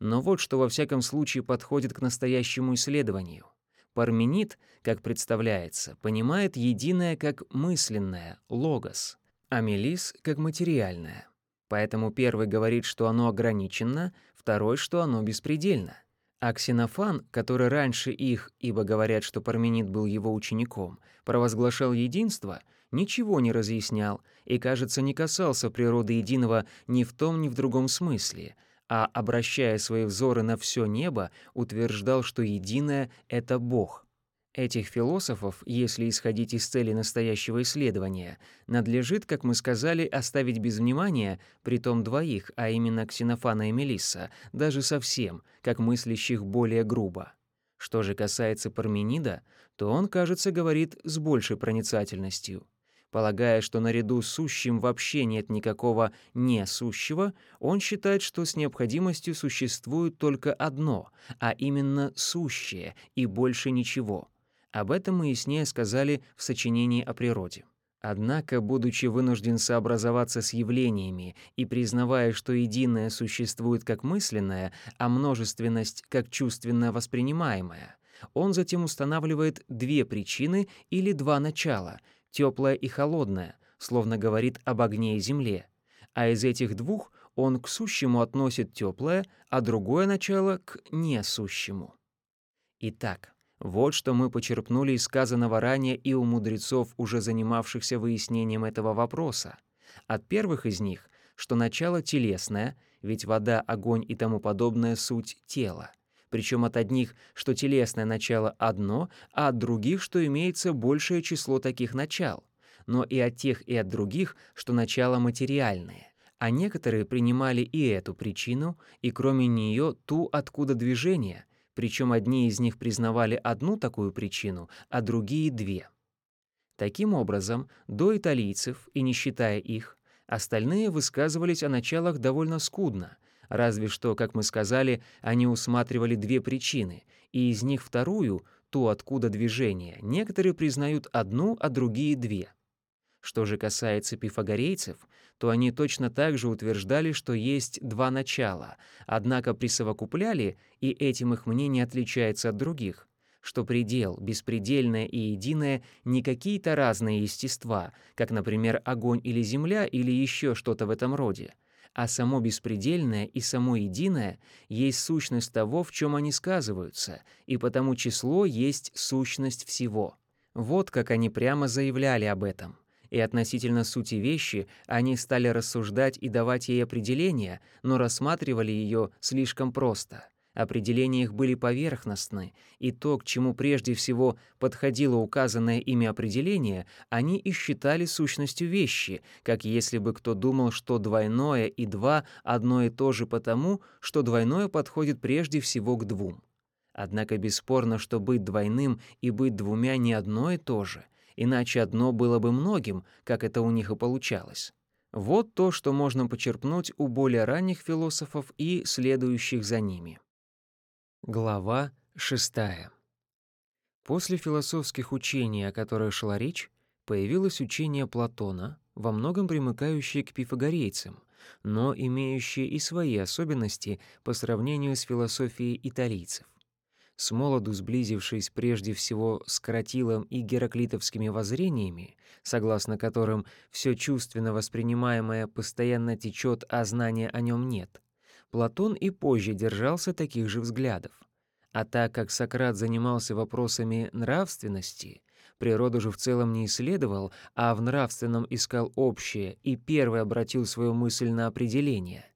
Но вот что во всяком случае подходит к настоящему исследованию. Парменид, как представляется, понимает единое как мысленное, логос, а Мелис — как материальное. Поэтому первый говорит, что оно ограничено, второй, что оно беспредельно. А Ксенофан, который раньше их, ибо говорят, что Парменид был его учеником, провозглашал единство — ничего не разъяснял и, кажется, не касался природы единого ни в том, ни в другом смысле, а, обращая свои взоры на все небо, утверждал, что единое — это Бог. Этих философов, если исходить из цели настоящего исследования, надлежит, как мы сказали, оставить без внимания, притом двоих, а именно Ксенофана и Мелисса, даже совсем, как мыслящих более грубо. Что же касается Парменида, то он, кажется, говорит с большей проницательностью. Полагая, что наряду с сущим вообще нет никакого несущего, он считает, что с необходимостью существует только одно, а именно сущее и больше ничего. Об этом мы яснее сказали в сочинении о природе. Однако, будучи вынужден сообразоваться с явлениями и признавая, что единое существует как мысленное, а множественность как чувственно воспринимаемая, он затем устанавливает две причины или два начала — теплое и холодное, словно говорит об огне и земле. А из этих двух он к сущему относит теплое, а другое начало — к несущему. Итак, вот что мы почерпнули из сказанного ранее и у мудрецов, уже занимавшихся выяснением этого вопроса. От первых из них, что начало телесное, ведь вода, огонь и тому подобное — суть тела — причем от одних, что телесное начало одно, а от других, что имеется большее число таких начал, но и от тех и от других, что начало материальное. А некоторые принимали и эту причину, и кроме нее ту, откуда движение, причем одни из них признавали одну такую причину, а другие — две. Таким образом, до италийцев, и не считая их, Остальные высказывались о началах довольно скудно, разве что, как мы сказали, они усматривали две причины, и из них вторую, ту, откуда движение, некоторые признают одну, а другие — две. Что же касается пифагорейцев, то они точно так же утверждали, что есть два начала, однако присовокупляли, и этим их мнение отличается от других, что предел, беспредельное и единое не какие-то разные естества, как, например, огонь или земля или еще что-то в этом роде, а само беспредельное и само единое есть сущность того, в чем они сказываются, и потому число есть сущность всего. Вот как они прямо заявляли об этом. И относительно сути вещи они стали рассуждать и давать ей определения, но рассматривали ее слишком просто. Определения их были поверхностны, и то, к чему прежде всего подходило указанное ими определение, они и считали сущностью вещи, как если бы кто думал, что двойное и два одно и то же потому, что двойное подходит прежде всего к двум. Однако бесспорно, что быть двойным и быть двумя не одно и то же, иначе одно было бы многим, как это у них и получалось. Вот то, что можно почерпнуть у более ранних философов и следующих за ними. Глава 6. После философских учений, о которых шла речь, появилось учение Платона, во многом примыкающее к пифагорейцам, но имеющее и свои особенности по сравнению с философией италийцев. С молоду сблизившись прежде всего с Каратилом и гераклитовскими воззрениями, согласно которым все чувственно воспринимаемое постоянно течет, а знания о нем нет, Платон и позже держался таких же взглядов. А так как Сократ занимался вопросами нравственности, природу же в целом не исследовал, а в нравственном искал общее и первый обратил свою мысль на определение,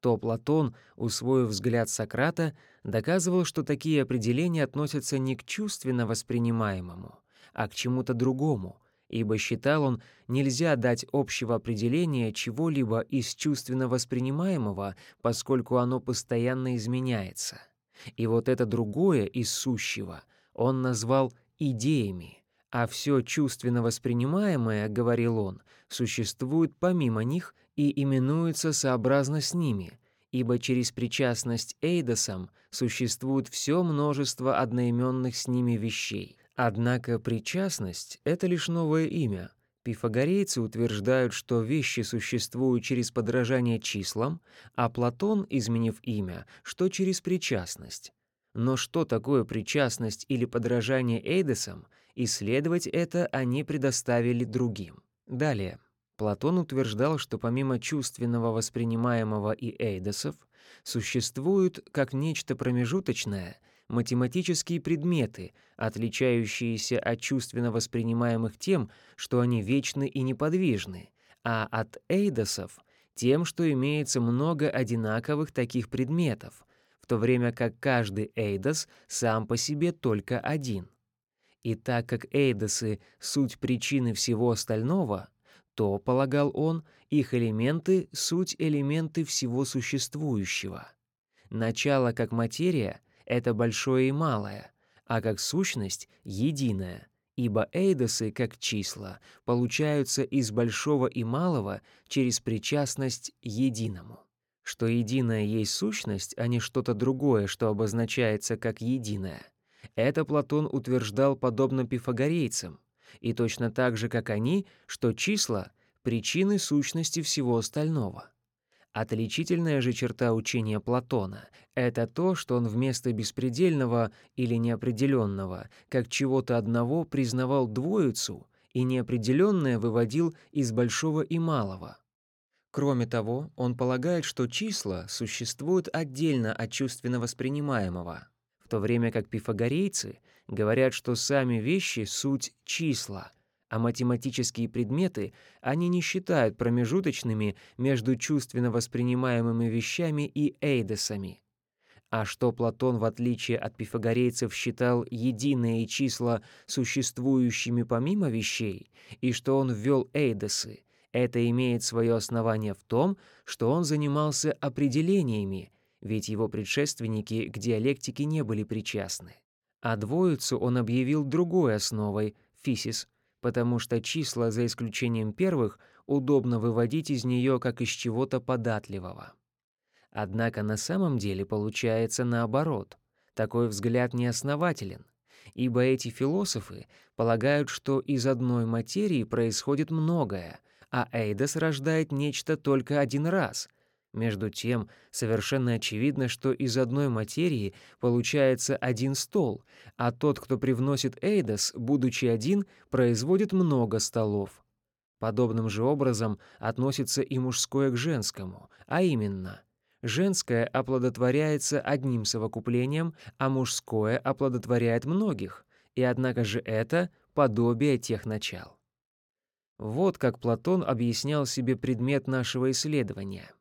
то Платон, усвоив взгляд Сократа, доказывал, что такие определения относятся не к чувственно воспринимаемому, а к чему-то другому, ибо считал он, нельзя дать общего определения чего-либо из чувственно воспринимаемого, поскольку оно постоянно изменяется. И вот это другое из сущего он назвал идеями, а все чувственно воспринимаемое, говорил он, существует помимо них и именуется сообразно с ними, ибо через причастность эйдосам существует все множество одноименных с ними вещей. Однако причастность — это лишь новое имя. Пифагорейцы утверждают, что вещи существуют через подражание числам, а Платон, изменив имя, что через причастность. Но что такое причастность или подражание эйдесам, исследовать это они предоставили другим. Далее. Платон утверждал, что помимо чувственного воспринимаемого и эйдосов, существует как нечто промежуточное — математические предметы, отличающиеся от чувственно воспринимаемых тем, что они вечны и неподвижны, а от эйдосов — тем, что имеется много одинаковых таких предметов, в то время как каждый эйдос сам по себе только один. И так как эйдосы — суть причины всего остального, то, полагал он, их элементы — суть элементы всего существующего. Начало как материя — это большое и малое, а как сущность — единое, ибо эйдосы, как числа, получаются из большого и малого через причастность единому. Что единое есть сущность, а не что-то другое, что обозначается как единое. Это Платон утверждал подобно пифагорейцам, и точно так же, как они, что числа — причины сущности всего остального. Отличительная же черта учения Платона — это то, что он вместо беспредельного или неопределенного, как чего-то одного, признавал двоицу и неопределенное выводил из большого и малого. Кроме того, он полагает, что числа существуют отдельно от чувственно воспринимаемого, в то время как пифагорейцы говорят, что сами вещи — суть числа — а математические предметы они не считают промежуточными между чувственно воспринимаемыми вещами и эйдесами. А что Платон, в отличие от пифагорейцев, считал единые числа существующими помимо вещей, и что он ввел эйдесы, это имеет свое основание в том, что он занимался определениями, ведь его предшественники к диалектике не были причастны. А двоицу он объявил другой основой — фисис, потому что числа, за исключением первых, удобно выводить из нее как из чего-то податливого. Однако на самом деле получается наоборот. Такой взгляд неоснователен, ибо эти философы полагают, что из одной материи происходит многое, а Эйдос рождает нечто только один раз. Между тем, совершенно очевидно, что из одной материи получается один стол, а тот, кто привносит Эйдос, будучи один, производит много столов. Подобным же образом относится и мужское к женскому, а именно — Женское оплодотворяется одним совокуплением, а мужское оплодотворяет многих, и однако же это подобие тех начал. Вот как Платон объяснял себе предмет нашего исследования.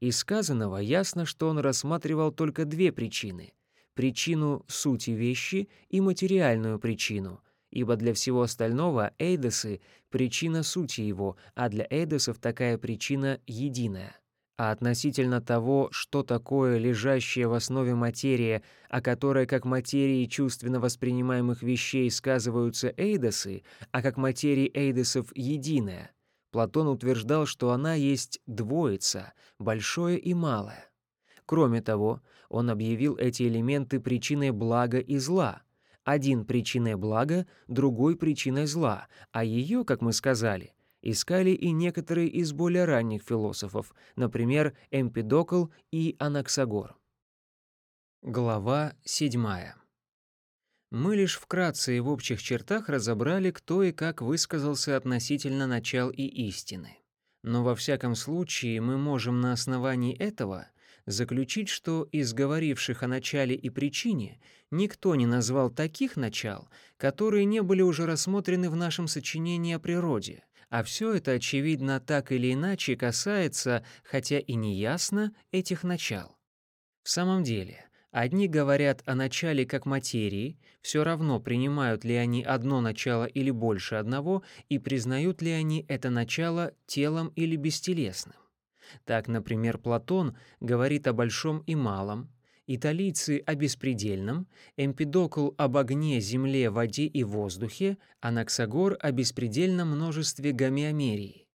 Из сказанного ясно, что он рассматривал только две причины — причину сути вещи и материальную причину, ибо для всего остального эйдосы — причина сути его, а для эйдосов такая причина единая — а относительно того, что такое лежащее в основе материя, о которой как материи чувственно воспринимаемых вещей сказываются эйдосы, а как материи эйдосов единая, Платон утверждал, что она есть двоица, большое и малое. Кроме того, он объявил эти элементы причиной блага и зла. Один причиной блага, другой причиной зла, а ее, как мы сказали, искали и некоторые из более ранних философов, например, Эмпидокл и Анаксагор. Глава 7. Мы лишь вкратце и в общих чертах разобрали, кто и как высказался относительно начал и истины. Но во всяком случае мы можем на основании этого заключить, что из говоривших о начале и причине никто не назвал таких начал, которые не были уже рассмотрены в нашем сочинении о природе, а все это, очевидно, так или иначе касается, хотя и не ясно, этих начал. В самом деле, одни говорят о начале как материи, все равно принимают ли они одно начало или больше одного, и признают ли они это начало телом или бестелесным. Так, например, Платон говорит о большом и малом, италийцы о беспредельном, Эмпидокл об огне, земле, воде и воздухе, Анаксагор о беспредельном множестве гомеомерии.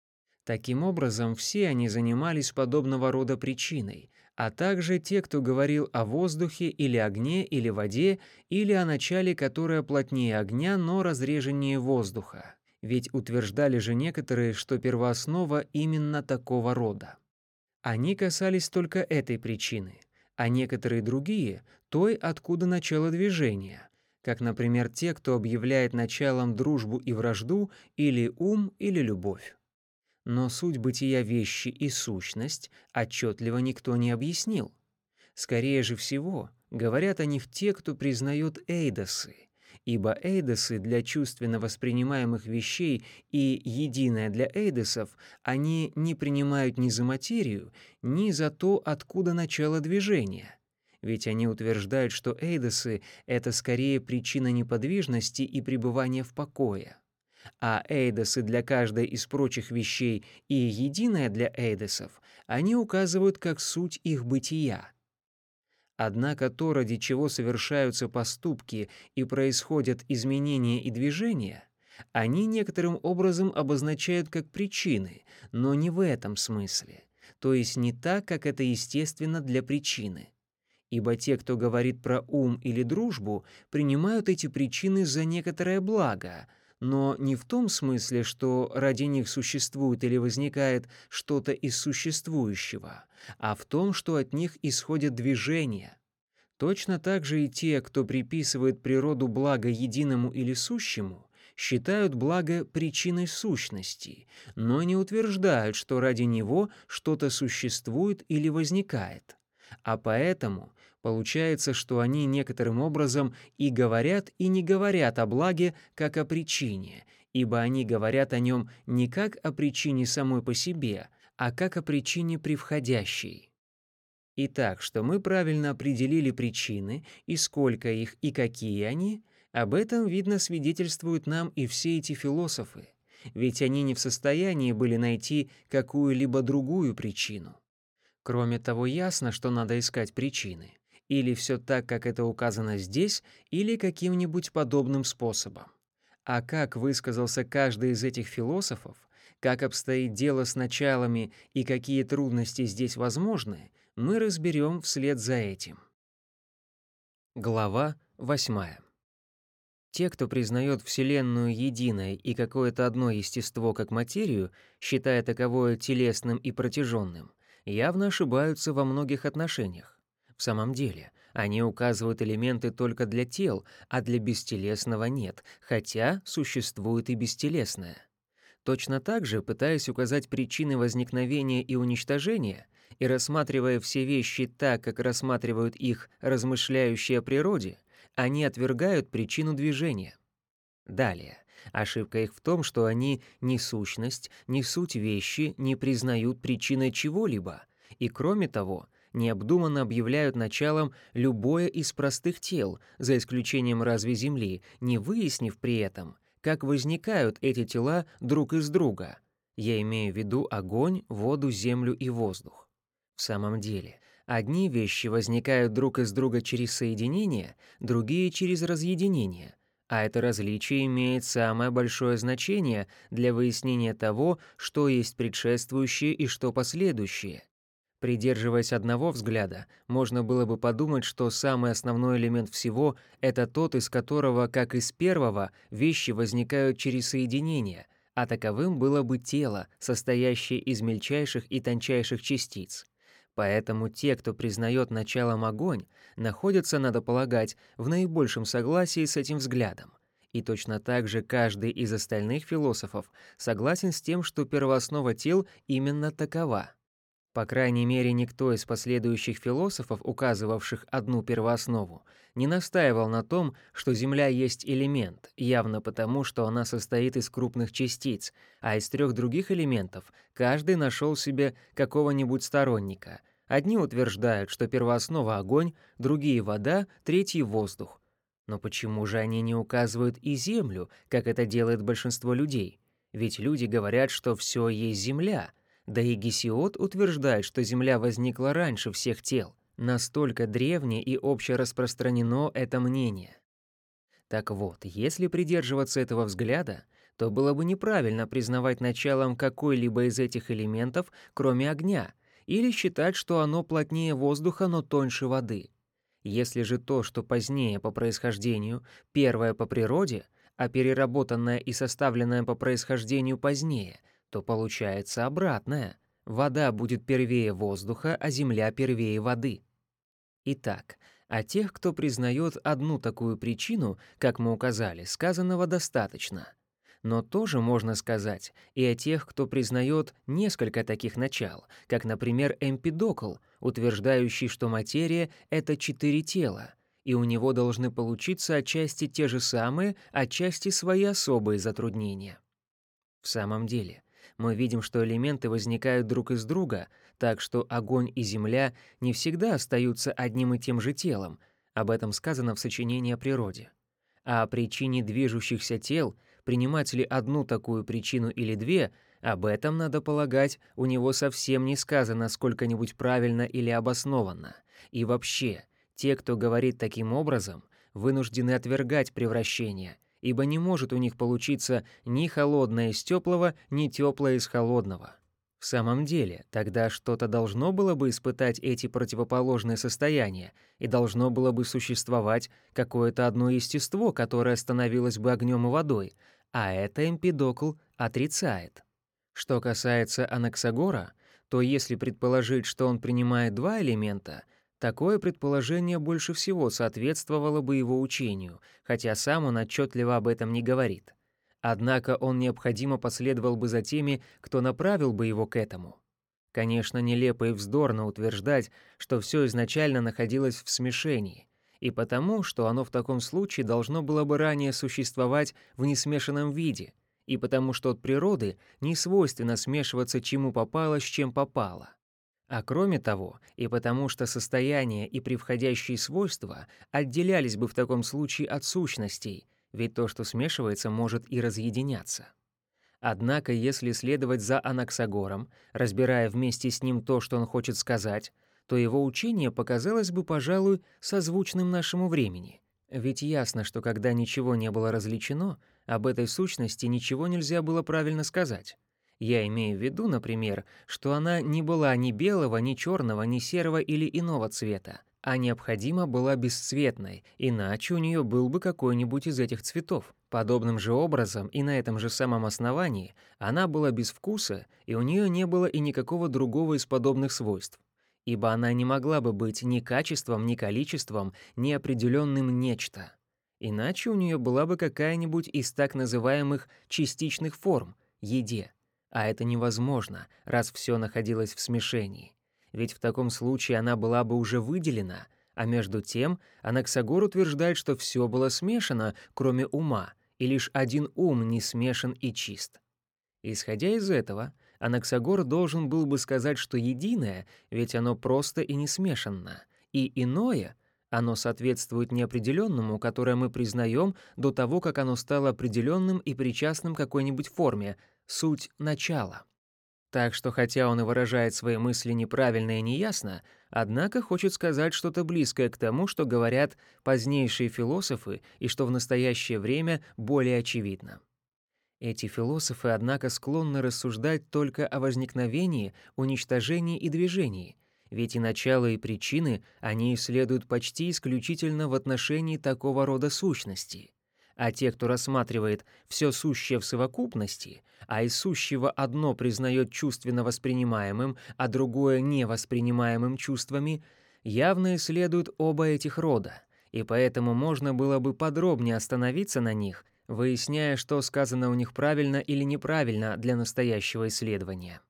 Таким образом, все они занимались подобного рода причиной, а также те, кто говорил о воздухе или огне или воде, или о начале, которое плотнее огня, но разреженнее воздуха. Ведь утверждали же некоторые, что первооснова именно такого рода. Они касались только этой причины — а некоторые другие — той, откуда начало движения, как, например, те, кто объявляет началом дружбу и вражду или ум или любовь. Но суть бытия вещи и сущность отчетливо никто не объяснил. Скорее же всего, говорят о них те, кто признает эйдосы, ибо эйдосы для чувственно воспринимаемых вещей и единое для эйдосов, они не принимают ни за материю, ни за то, откуда начало движения. Ведь они утверждают, что эйдосы — это скорее причина неподвижности и пребывания в покое. А эйдосы для каждой из прочих вещей и единое для эйдосов, они указывают как суть их бытия — Однако то, ради чего совершаются поступки и происходят изменения и движения, они некоторым образом обозначают как причины, но не в этом смысле, то есть не так, как это естественно для причины. Ибо те, кто говорит про ум или дружбу, принимают эти причины за некоторое благо, но не в том смысле, что ради них существует или возникает что-то из существующего, а в том, что от них исходят движения. Точно так же и те, кто приписывает природу блага единому или сущему, считают благо причиной сущности, но не утверждают, что ради него что-то существует или возникает. А поэтому получается, что они некоторым образом и говорят, и не говорят о благе как о причине, ибо они говорят о нем не как о причине самой по себе, а как о причине превходящей. Итак, что мы правильно определили причины, и сколько их, и какие они, об этом, видно, свидетельствуют нам и все эти философы, ведь они не в состоянии были найти какую-либо другую причину. Кроме того, ясно, что надо искать причины. Или все так, как это указано здесь, или каким-нибудь подобным способом. А как высказался каждый из этих философов, Как обстоит дело с началами и какие трудности здесь возможны, мы разберем вслед за этим. Глава 8. Те, кто признает Вселенную единой и какое-то одно естество как материю, считая таковое телесным и протяженным, явно ошибаются во многих отношениях. В самом деле, они указывают элементы только для тел, а для бестелесного нет, хотя существует и бестелесное. Точно так же, пытаясь указать причины возникновения и уничтожения, и рассматривая все вещи так, как рассматривают их размышляющие о природе, они отвергают причину движения. Далее. Ошибка их в том, что они ни сущность, ни суть вещи не признают причиной чего-либо, и кроме того, необдуманно объявляют началом любое из простых тел, за исключением разве Земли, не выяснив при этом, как возникают эти тела друг из друга. Я имею в виду огонь, воду, землю и воздух. В самом деле, Одни вещи возникают друг из друга через соединение, другие — через разъединение, а это различие имеет самое большое значение для выяснения того, что есть предшествующее и что последующее. Придерживаясь одного взгляда, можно было бы подумать, что самый основной элемент всего — это тот, из которого, как из первого, вещи возникают через соединение, а таковым было бы тело, состоящее из мельчайших и тончайших частиц. Поэтому те, кто признает началом огонь, находятся, надо полагать, в наибольшем согласии с этим взглядом. И точно так же каждый из остальных философов согласен с тем, что первооснова тел именно такова. По крайней мере, никто из последующих философов, указывавших одну первооснову, не настаивал на том, что Земля есть элемент, явно потому, что она состоит из крупных частиц, а из трех других элементов каждый нашел себе какого-нибудь сторонника, Одни утверждают, что первооснова — огонь, другие — вода, третий — воздух. Но почему же они не указывают и Землю, как это делает большинство людей? Ведь люди говорят, что все есть Земля. Да и Гесиод утверждает, что Земля возникла раньше всех тел. Настолько древнее и общераспространено это мнение. Так вот, если придерживаться этого взгляда, то было бы неправильно признавать началом какой-либо из этих элементов, кроме огня, или считать, что оно плотнее воздуха, но тоньше воды. Если же то, что позднее по происхождению, первое по природе, а переработанное и составленное по происхождению позднее, то получается обратное. Вода будет первее воздуха, а земля первее воды. Итак, о тех, кто признает одну такую причину, как мы указали, сказанного достаточно — но тоже можно сказать и о тех, кто признает несколько таких начал, как, например, Эмпидокл, утверждающий, что материя — это четыре тела, и у него должны получиться отчасти те же самые, отчасти свои особые затруднения. В самом деле, мы видим, что элементы возникают друг из друга, так что огонь и земля не всегда остаются одним и тем же телом, об этом сказано в сочинении о природе. А о причине движущихся тел — принимать ли одну такую причину или две, об этом, надо полагать, у него совсем не сказано сколько-нибудь правильно или обоснованно. И вообще, те, кто говорит таким образом, вынуждены отвергать превращение, ибо не может у них получиться ни холодное из теплого, ни теплое из холодного. В самом деле, тогда что-то должно было бы испытать эти противоположные состояния, и должно было бы существовать какое-то одно естество, которое становилось бы огнем и водой, а это Эмпидокл отрицает. Что касается Анаксагора, то если предположить, что он принимает два элемента, такое предположение больше всего соответствовало бы его учению, хотя сам он отчетливо об этом не говорит. Однако он необходимо последовал бы за теми, кто направил бы его к этому. Конечно, нелепо и вздорно утверждать, что все изначально находилось в смешении, и потому, что оно в таком случае должно было бы ранее существовать в несмешанном виде, и потому что от природы не свойственно смешиваться чему попало с чем попало. А кроме того, и потому что состояния и превходящие свойства отделялись бы в таком случае от сущностей, ведь то, что смешивается, может и разъединяться. Однако, если следовать за Анаксагором, разбирая вместе с ним то, что он хочет сказать, то его учение показалось бы, пожалуй, созвучным нашему времени. Ведь ясно, что когда ничего не было различено, об этой сущности ничего нельзя было правильно сказать. Я имею в виду, например, что она не была ни белого, ни черного, ни серого или иного цвета, а необходимо была бесцветной, иначе у нее был бы какой-нибудь из этих цветов. Подобным же образом и на этом же самом основании она была без вкуса, и у нее не было и никакого другого из подобных свойств, ибо она не могла бы быть ни качеством, ни количеством, ни определенным нечто. Иначе у нее была бы какая-нибудь из так называемых частичных форм — еде. А это невозможно, раз все находилось в смешении ведь в таком случае она была бы уже выделена, а между тем Анаксагор утверждает, что все было смешано, кроме ума, и лишь один ум не смешан и чист. Исходя из этого, Анаксагор должен был бы сказать, что единое, ведь оно просто и не смешанно, и иное — оно соответствует неопределенному, которое мы признаем до того, как оно стало определенным и причастным какой-нибудь форме, суть начала. Так что хотя он и выражает свои мысли неправильно и неясно, однако хочет сказать что-то близкое к тому, что говорят позднейшие философы и что в настоящее время более очевидно. Эти философы, однако, склонны рассуждать только о возникновении, уничтожении и движении, ведь и начало, и причины они исследуют почти исключительно в отношении такого рода сущностей а те, кто рассматривает все сущее в совокупности, а из сущего одно признает чувственно воспринимаемым, а другое невоспринимаемым чувствами, явно исследуют оба этих рода, и поэтому можно было бы подробнее остановиться на них, выясняя, что сказано у них правильно или неправильно для настоящего исследования.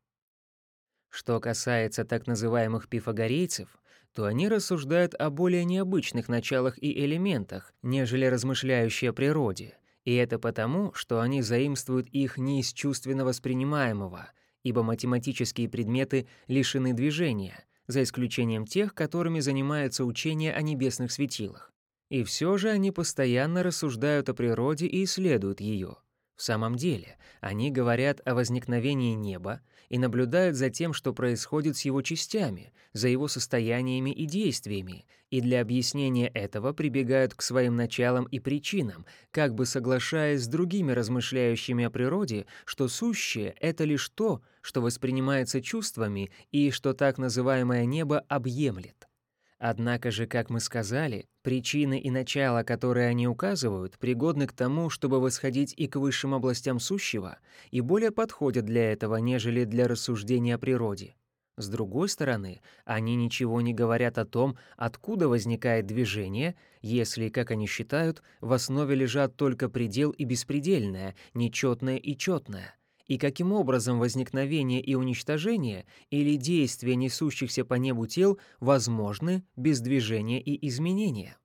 Что касается так называемых пифагорейцев, то они рассуждают о более необычных началах и элементах, нежели размышляющие о природе, и это потому, что они заимствуют их не из чувственно воспринимаемого, ибо математические предметы лишены движения, за исключением тех, которыми занимается учение о небесных светилах. И все же они постоянно рассуждают о природе и исследуют ее — в самом деле, они говорят о возникновении неба и наблюдают за тем, что происходит с его частями, за его состояниями и действиями, и для объяснения этого прибегают к своим началам и причинам, как бы соглашаясь с другими размышляющими о природе, что сущее — это лишь то, что воспринимается чувствами и что так называемое небо объемлет. Однако же, как мы сказали, причины и начала, которые они указывают, пригодны к тому, чтобы восходить и к высшим областям сущего, и более подходят для этого, нежели для рассуждения о природе. С другой стороны, они ничего не говорят о том, откуда возникает движение, если, как они считают, в основе лежат только предел и беспредельное, нечетное и четное и каким образом возникновение и уничтожение или действия несущихся по небу тел возможны без движения и изменения.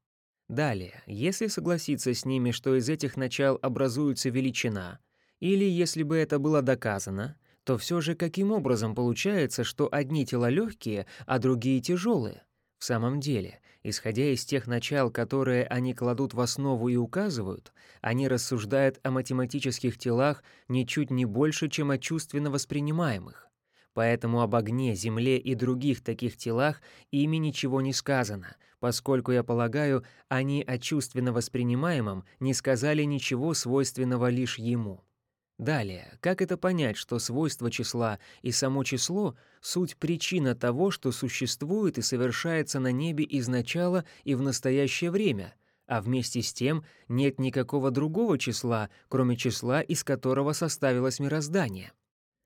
Далее, если согласиться с ними, что из этих начал образуется величина, или если бы это было доказано, то все же каким образом получается, что одни тела легкие, а другие тяжелые? В самом деле, исходя из тех начал, которые они кладут в основу и указывают, они рассуждают о математических телах ничуть не больше, чем о чувственно воспринимаемых. Поэтому об огне, земле и других таких телах ими ничего не сказано, поскольку, я полагаю, они о чувственно воспринимаемом не сказали ничего свойственного лишь ему. Далее, как это понять, что свойство числа и само число — суть причина того, что существует и совершается на небе изначала и в настоящее время, а вместе с тем нет никакого другого числа, кроме числа, из которого составилось мироздание?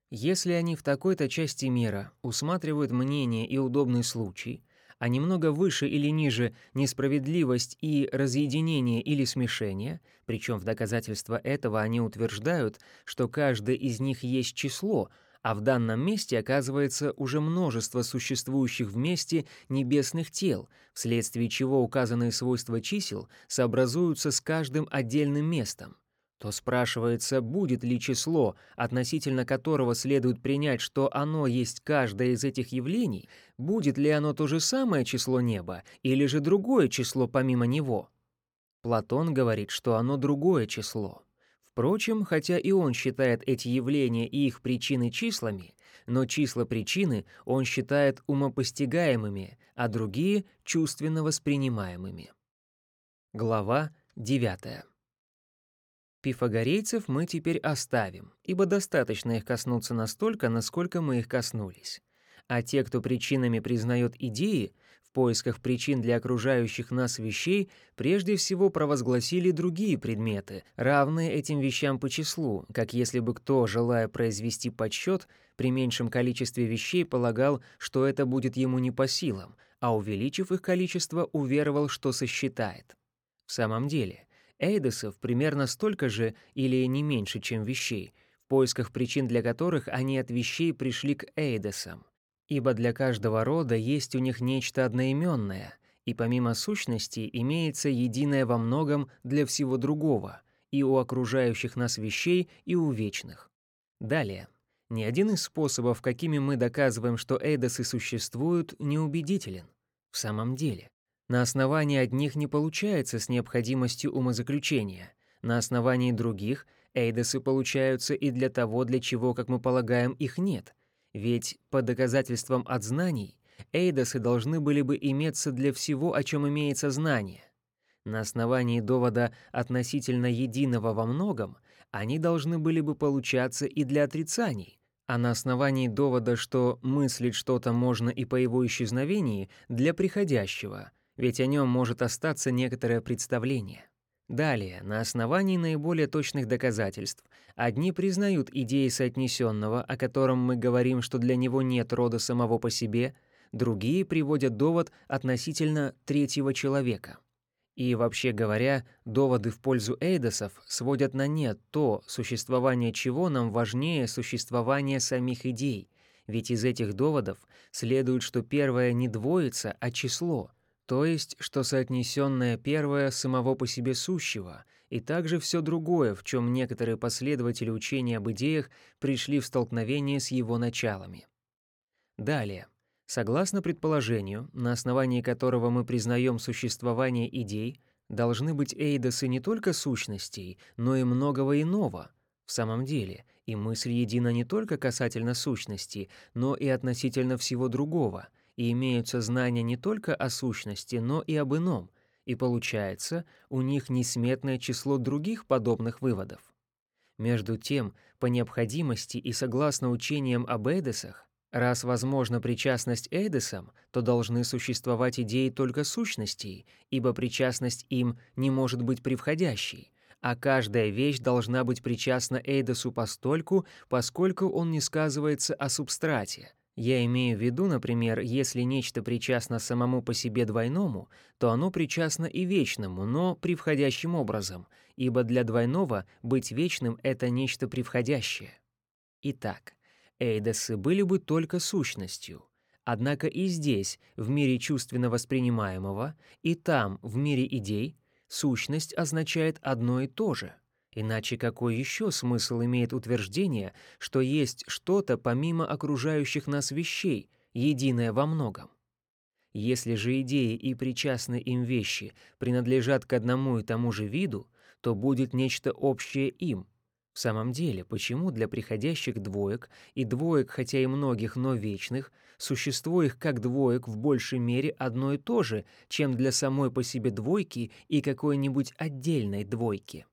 Если они в такой-то части мира усматривают мнение и удобный случай, а немного выше или ниже несправедливость и разъединение или смешение, причем в доказательство этого они утверждают, что каждое из них есть число, а в данном месте оказывается уже множество существующих вместе небесных тел, вследствие чего указанные свойства чисел сообразуются с каждым отдельным местом то спрашивается, будет ли число, относительно которого следует принять, что оно есть каждое из этих явлений, будет ли оно то же самое число неба или же другое число помимо него. Платон говорит, что оно другое число. Впрочем, хотя и он считает эти явления и их причины числами, но числа причины он считает умопостигаемыми, а другие — чувственно воспринимаемыми. Глава 9. Пифагорейцев мы теперь оставим, ибо достаточно их коснуться настолько, насколько мы их коснулись. А те, кто причинами признает идеи, в поисках причин для окружающих нас вещей, прежде всего провозгласили другие предметы, равные этим вещам по числу, как если бы кто, желая произвести подсчет, при меньшем количестве вещей полагал, что это будет ему не по силам, а увеличив их количество, уверовал, что сосчитает. В самом деле, эйдосов примерно столько же или не меньше, чем вещей, в поисках причин для которых они от вещей пришли к эйдосам. Ибо для каждого рода есть у них нечто одноименное, и помимо сущности имеется единое во многом для всего другого, и у окружающих нас вещей, и у вечных. Далее. Ни один из способов, какими мы доказываем, что эйдосы существуют, не убедителен. В самом деле, на основании одних не получается с необходимостью умозаключения. На основании других эйдосы получаются и для того, для чего, как мы полагаем, их нет. Ведь по доказательствам от знаний эйдосы должны были бы иметься для всего, о чем имеется знание. На основании довода относительно единого во многом они должны были бы получаться и для отрицаний, а на основании довода, что мыслить что-то можно и по его исчезновении, для приходящего, ведь о нем может остаться некоторое представление. Далее, на основании наиболее точных доказательств, одни признают идеи соотнесенного, о котором мы говорим, что для него нет рода самого по себе, другие приводят довод относительно третьего человека. И вообще говоря, доводы в пользу эйдосов сводят на нет то, существование чего нам важнее существования самих идей, ведь из этих доводов следует, что первое не двоится, а число — то есть, что соотнесенное первое самого по себе сущего, и также все другое, в чем некоторые последователи учения об идеях пришли в столкновение с его началами. Далее. Согласно предположению, на основании которого мы признаем существование идей, должны быть эйдосы не только сущностей, но и многого иного. В самом деле, и мысль едина не только касательно сущности, но и относительно всего другого — и имеются знания не только о сущности, но и об ином, и получается, у них несметное число других подобных выводов. Между тем, по необходимости и согласно учениям об Эйдесах, раз возможна причастность Эйдесам, то должны существовать идеи только сущностей, ибо причастность им не может быть превходящей, а каждая вещь должна быть причастна Эйдесу постольку, поскольку он не сказывается о субстрате, я имею в виду, например, если нечто причастно самому по себе двойному, то оно причастно и вечному, но превходящим образом, ибо для двойного быть вечным — это нечто превходящее. Итак, эйдосы были бы только сущностью. Однако и здесь, в мире чувственно воспринимаемого, и там, в мире идей, сущность означает одно и то же — Иначе какой еще смысл имеет утверждение, что есть что-то помимо окружающих нас вещей, единое во многом? Если же идеи и причастные им вещи принадлежат к одному и тому же виду, то будет нечто общее им. В самом деле, почему для приходящих двоек и двоек, хотя и многих, но вечных, существо их как двоек в большей мере одно и то же, чем для самой по себе двойки и какой-нибудь отдельной двойки?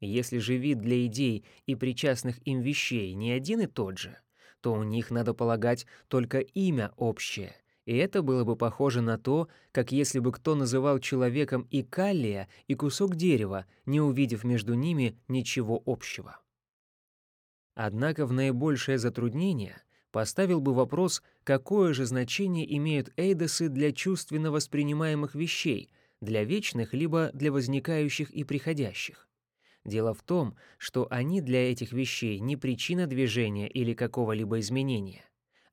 Если же вид для идей и причастных им вещей не один и тот же, то у них, надо полагать, только имя общее, и это было бы похоже на то, как если бы кто называл человеком и каллия, и кусок дерева, не увидев между ними ничего общего. Однако в наибольшее затруднение поставил бы вопрос, какое же значение имеют эйдосы для чувственно воспринимаемых вещей, для вечных либо для возникающих и приходящих. Дело в том, что они для этих вещей не причина движения или какого-либо изменения.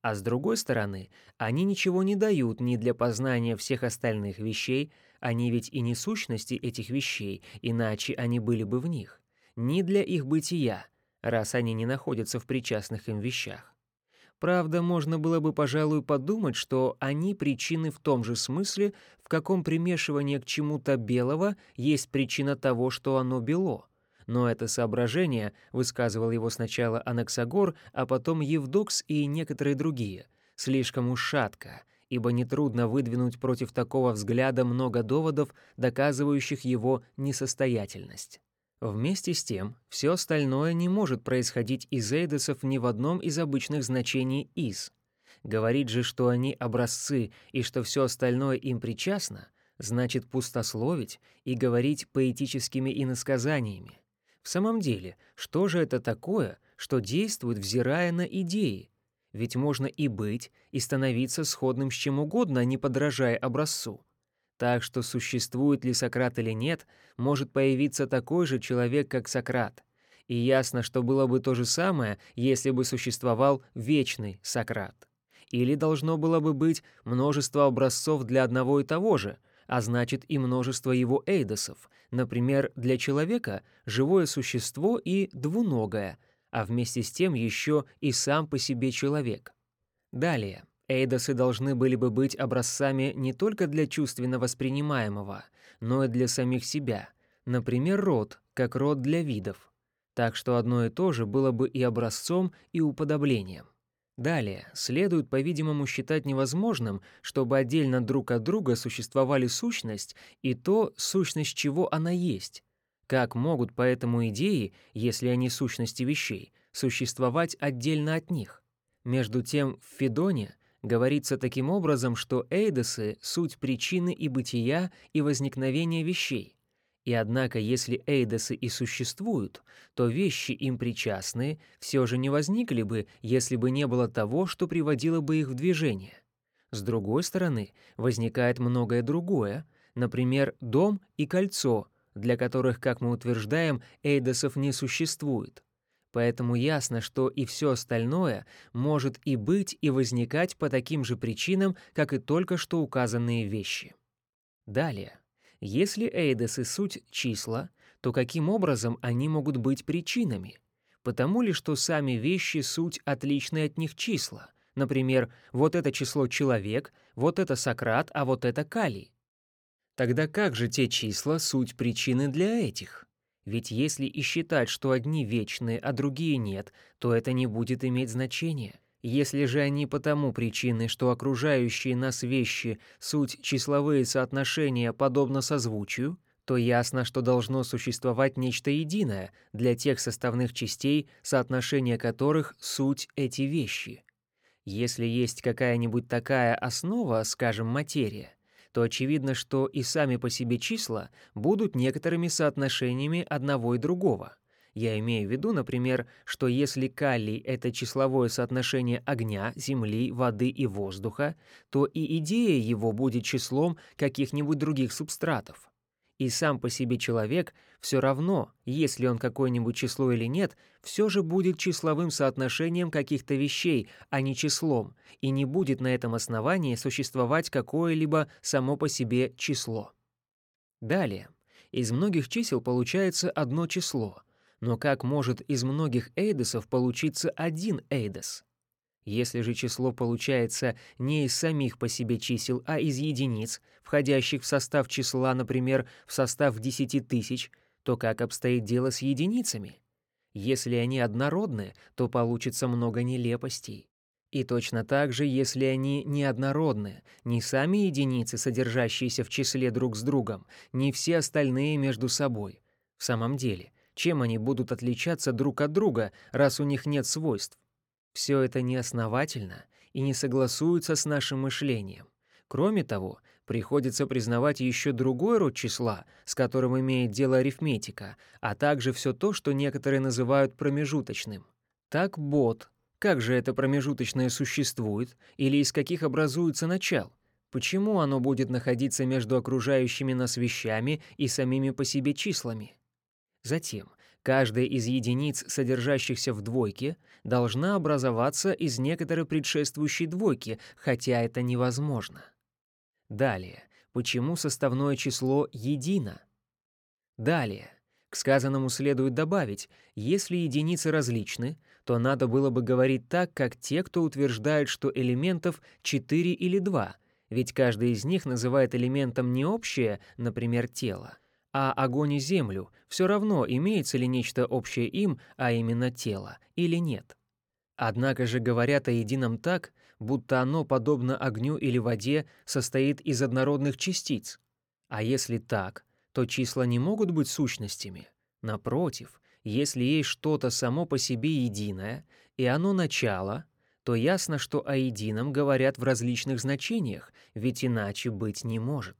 А с другой стороны, они ничего не дают ни для познания всех остальных вещей, они ведь и не сущности этих вещей, иначе они были бы в них, ни для их бытия, раз они не находятся в причастных им вещах. Правда, можно было бы, пожалуй, подумать, что они причины в том же смысле, в каком примешивание к чему-то белого есть причина того, что оно бело — но это соображение высказывал его сначала Анаксагор, а потом Евдокс и некоторые другие. Слишком уж шатко, ибо нетрудно выдвинуть против такого взгляда много доводов, доказывающих его несостоятельность. Вместе с тем, все остальное не может происходить из эйдосов ни в одном из обычных значений «из». Говорить же, что они образцы и что все остальное им причастно, значит пустословить и говорить поэтическими иносказаниями. В самом деле, что же это такое, что действует, взирая на идеи? Ведь можно и быть, и становиться сходным с чем угодно, не подражая образцу. Так что существует ли Сократ или нет, может появиться такой же человек, как Сократ. И ясно, что было бы то же самое, если бы существовал вечный Сократ. Или должно было бы быть множество образцов для одного и того же, а значит и множество его эйдосов, например, для человека живое существо и двуногое, а вместе с тем еще и сам по себе человек. Далее. Эйдосы должны были бы быть образцами не только для чувственно воспринимаемого, но и для самих себя, например, род, как род для видов. Так что одно и то же было бы и образцом, и уподоблением. Далее, следует, по-видимому, считать невозможным, чтобы отдельно друг от друга существовали сущность и то, сущность чего она есть. Как могут поэтому идеи, если они сущности вещей, существовать отдельно от них? Между тем, в Федоне Говорится таким образом, что эйдосы — суть причины и бытия, и возникновения вещей. И однако, если эйдосы и существуют, то вещи им причастные все же не возникли бы, если бы не было того, что приводило бы их в движение. С другой стороны, возникает многое другое, например, дом и кольцо, для которых, как мы утверждаем, эйдосов не существует. Поэтому ясно, что и все остальное может и быть, и возникать по таким же причинам, как и только что указанные вещи. Далее. Если эйдосы суть числа, то каким образом они могут быть причинами? Потому ли, что сами вещи суть отличные от них числа? Например, вот это число человек, вот это Сократ, а вот это Калий. Тогда как же те числа суть причины для этих? Ведь если и считать, что одни вечные, а другие нет, то это не будет иметь значения. Если же они потому причины, что окружающие нас вещи — суть числовые соотношения подобно созвучию, то ясно, что должно существовать нечто единое для тех составных частей, соотношения которых — суть эти вещи. Если есть какая-нибудь такая основа, скажем, материя, то очевидно, что и сами по себе числа будут некоторыми соотношениями одного и другого. Я имею в виду, например, что если калий — это числовое соотношение огня, земли, воды и воздуха, то и идея его будет числом каких-нибудь других субстратов. И сам по себе человек все равно, если он какое-нибудь число или нет, все же будет числовым соотношением каких-то вещей, а не числом, и не будет на этом основании существовать какое-либо само по себе число. Далее. Из многих чисел получается одно число, но как может из многих эйдосов получиться один эйдос? Если же число получается не из самих по себе чисел, а из единиц, входящих в состав числа, например, в состав десяти тысяч, то как обстоит дело с единицами? Если они однородны, то получится много нелепостей. И точно так же, если они неоднородны, ни сами единицы, содержащиеся в числе друг с другом, ни все остальные между собой. В самом деле, чем они будут отличаться друг от друга, раз у них нет свойств? Все это неосновательно и не согласуется с нашим мышлением. Кроме того, приходится признавать еще другой род числа, с которым имеет дело арифметика, а также все то, что некоторые называют промежуточным. Так бот. Как же это промежуточное существует или из каких образуется начал? Почему оно будет находиться между окружающими нас вещами и самими по себе числами? Затем, Каждая из единиц, содержащихся в двойке, должна образоваться из некоторой предшествующей двойки, хотя это невозможно. Далее, почему составное число едино? Далее, к сказанному следует добавить, если единицы различны, то надо было бы говорить так, как те, кто утверждают, что элементов 4 или 2, ведь каждый из них называет элементом не общее, например, тело, а огонь и землю, все равно имеется ли нечто общее им, а именно тело, или нет. Однако же говорят о едином так, будто оно, подобно огню или воде, состоит из однородных частиц. А если так, то числа не могут быть сущностями. Напротив, если есть что-то само по себе единое, и оно начало, то ясно, что о едином говорят в различных значениях, ведь иначе быть не может.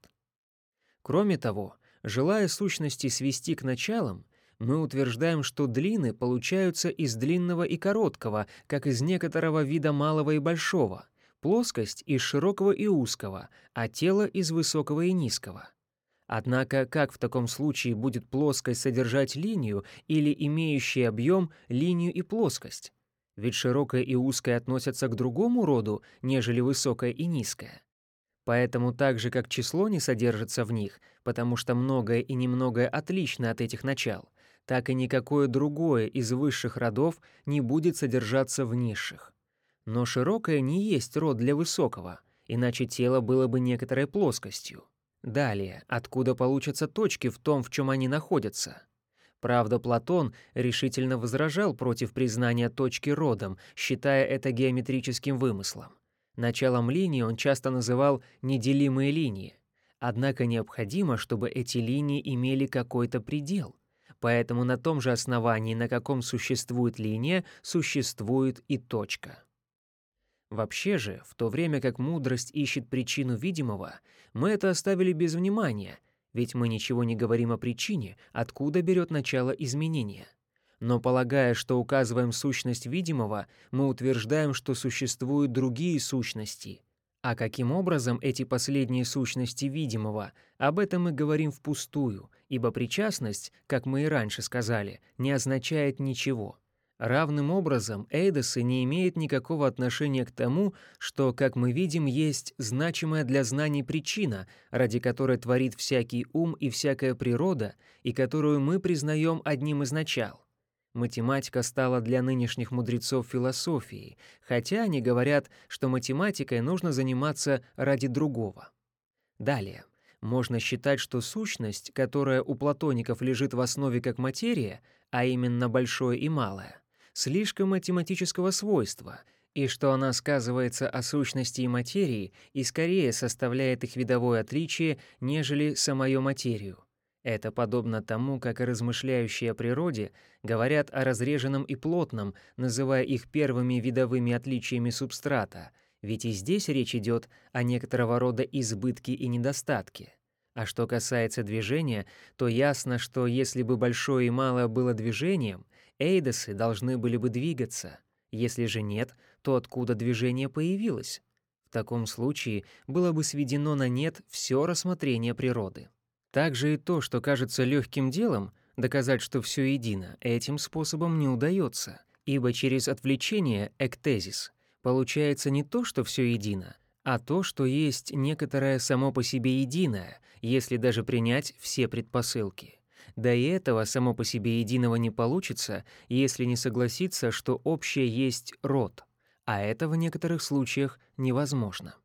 Кроме того, желая сущности свести к началам, мы утверждаем, что длины получаются из длинного и короткого, как из некоторого вида малого и большого, плоскость из широкого и узкого, а тело из высокого и низкого. Однако как в таком случае будет плоскость содержать линию или имеющий объем линию и плоскость? Ведь широкое и узкое относятся к другому роду, нежели высокое и низкое. Поэтому так же, как число не содержится в них, потому что многое и немногое отлично от этих начал, так и никакое другое из высших родов не будет содержаться в низших. Но широкое не есть род для высокого, иначе тело было бы некоторой плоскостью. Далее, откуда получатся точки в том, в чем они находятся? Правда, Платон решительно возражал против признания точки родом, считая это геометрическим вымыслом. Началом линии он часто называл неделимые линии. Однако необходимо, чтобы эти линии имели какой-то предел. Поэтому на том же основании, на каком существует линия, существует и точка. Вообще же, в то время как мудрость ищет причину видимого, мы это оставили без внимания, ведь мы ничего не говорим о причине, откуда берет начало изменения. Но полагая, что указываем сущность видимого, мы утверждаем, что существуют другие сущности. А каким образом эти последние сущности видимого, об этом мы говорим впустую, ибо причастность, как мы и раньше сказали, не означает ничего — Равным образом эйдосы не имеют никакого отношения к тому, что, как мы видим, есть значимая для знаний причина, ради которой творит всякий ум и всякая природа, и которую мы признаем одним из начал. Математика стала для нынешних мудрецов философией, хотя они говорят, что математикой нужно заниматься ради другого. Далее. Можно считать, что сущность, которая у платоников лежит в основе как материя, а именно большое и малое, слишком математического свойства, и что она сказывается о сущности и материи и скорее составляет их видовое отличие, нежели самую материю. Это подобно тому, как размышляющие о природе говорят о разреженном и плотном, называя их первыми видовыми отличиями субстрата, ведь и здесь речь идет о некоторого рода избытке и недостатке. А что касается движения, то ясно, что если бы большое и малое было движением, Эйдосы должны были бы двигаться. Если же нет, то откуда движение появилось? В таком случае было бы сведено на нет все рассмотрение природы. Также и то, что кажется легким делом, доказать, что все едино, этим способом не удается, ибо через отвлечение эктезис получается не то, что все едино, а то, что есть некоторое само по себе единое, если даже принять все предпосылки. Да и этого само по себе единого не получится, если не согласиться, что общее есть род, а это в некоторых случаях невозможно.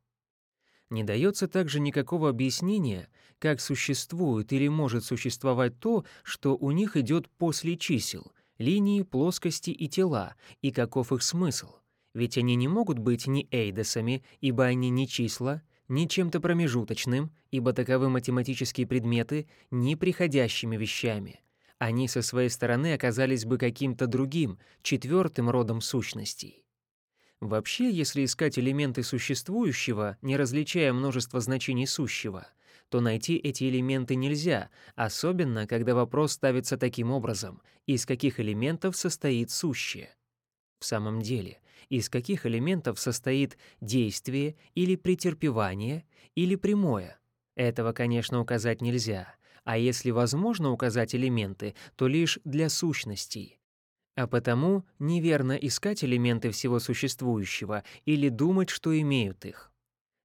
Не дается также никакого объяснения, как существует или может существовать то, что у них идет после чисел, линии, плоскости и тела, и каков их смысл. Ведь они не могут быть ни эйдосами, ибо они не числа, ни чем-то промежуточным, ибо таковы математические предметы, ни приходящими вещами. Они со своей стороны оказались бы каким-то другим, четвертым родом сущностей. Вообще, если искать элементы существующего, не различая множество значений сущего, то найти эти элементы нельзя, особенно когда вопрос ставится таким образом, из каких элементов состоит сущее. В самом деле, из каких элементов состоит действие или претерпевание или прямое. Этого, конечно, указать нельзя, а если возможно указать элементы, то лишь для сущностей. А потому неверно искать элементы всего существующего или думать, что имеют их.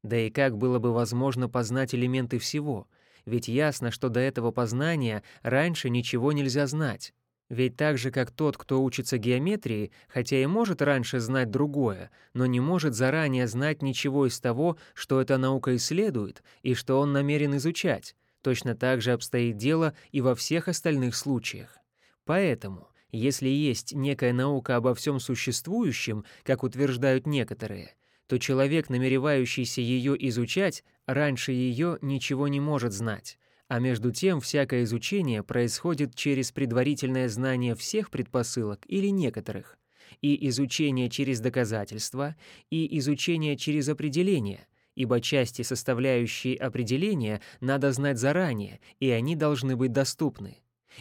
Да и как было бы возможно познать элементы всего, ведь ясно, что до этого познания раньше ничего нельзя знать. Ведь так же, как тот, кто учится геометрии, хотя и может раньше знать другое, но не может заранее знать ничего из того, что эта наука исследует и что он намерен изучать, точно так же обстоит дело и во всех остальных случаях. Поэтому, если есть некая наука обо всем существующем, как утверждают некоторые, то человек, намеревающийся ее изучать, раньше ее ничего не может знать, А между тем, всякое изучение происходит через предварительное знание всех предпосылок или некоторых, и изучение через доказательства, и изучение через определение, ибо части, составляющие определения, надо знать заранее, и они должны быть доступны.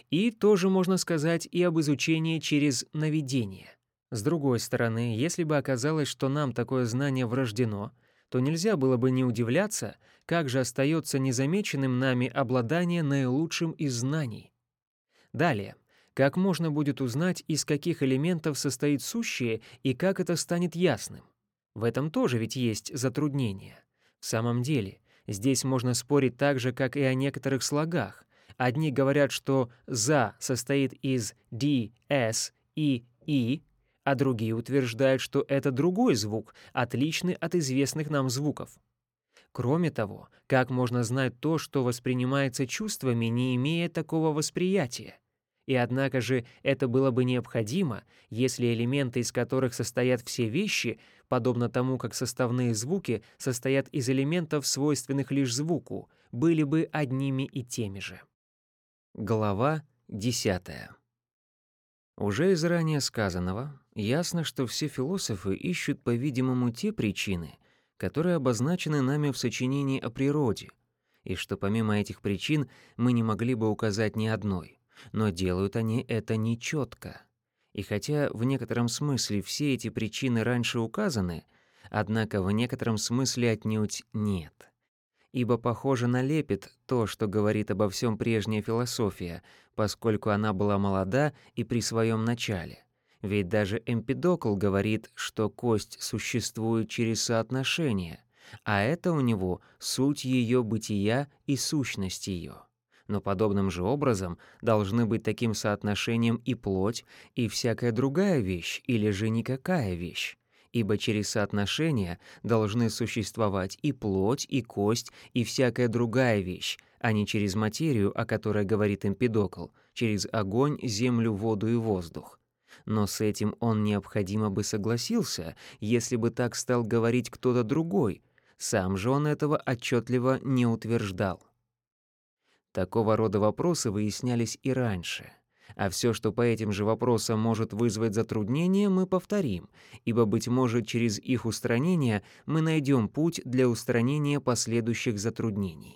И тоже можно сказать и об изучении через наведение. С другой стороны, если бы оказалось, что нам такое знание врождено, то нельзя было бы не удивляться, как же остается незамеченным нами обладание наилучшим из знаний. Далее, как можно будет узнать, из каких элементов состоит сущее и как это станет ясным? В этом тоже ведь есть затруднение. В самом деле, здесь можно спорить так же, как и о некоторых слогах. Одни говорят, что «за» состоит из «д», «с» и «и», а другие утверждают, что это другой звук, отличный от известных нам звуков. Кроме того, как можно знать то, что воспринимается чувствами, не имея такого восприятия? И однако же это было бы необходимо, если элементы, из которых состоят все вещи, подобно тому, как составные звуки состоят из элементов, свойственных лишь звуку, были бы одними и теми же. Глава 10. Уже из ранее сказанного ясно, что все философы ищут, по-видимому, те причины, которые обозначены нами в сочинении о природе, и что помимо этих причин мы не могли бы указать ни одной, но делают они это нечетко. И хотя в некотором смысле все эти причины раньше указаны, однако в некотором смысле отнюдь нет ибо похоже на лепет то, что говорит обо всем прежняя философия, поскольку она была молода и при своем начале. Ведь даже Эмпидокл говорит, что кость существует через соотношение, а это у него суть ее бытия и сущность ее. Но подобным же образом должны быть таким соотношением и плоть, и всякая другая вещь, или же никакая вещь ибо через соотношение должны существовать и плоть, и кость, и всякая другая вещь, а не через материю, о которой говорит Эмпидокл, через огонь, землю, воду и воздух. Но с этим он необходимо бы согласился, если бы так стал говорить кто-то другой, сам же он этого отчетливо не утверждал. Такого рода вопросы выяснялись и раньше — а все, что по этим же вопросам может вызвать затруднения, мы повторим, ибо, быть может, через их устранение мы найдем путь для устранения последующих затруднений.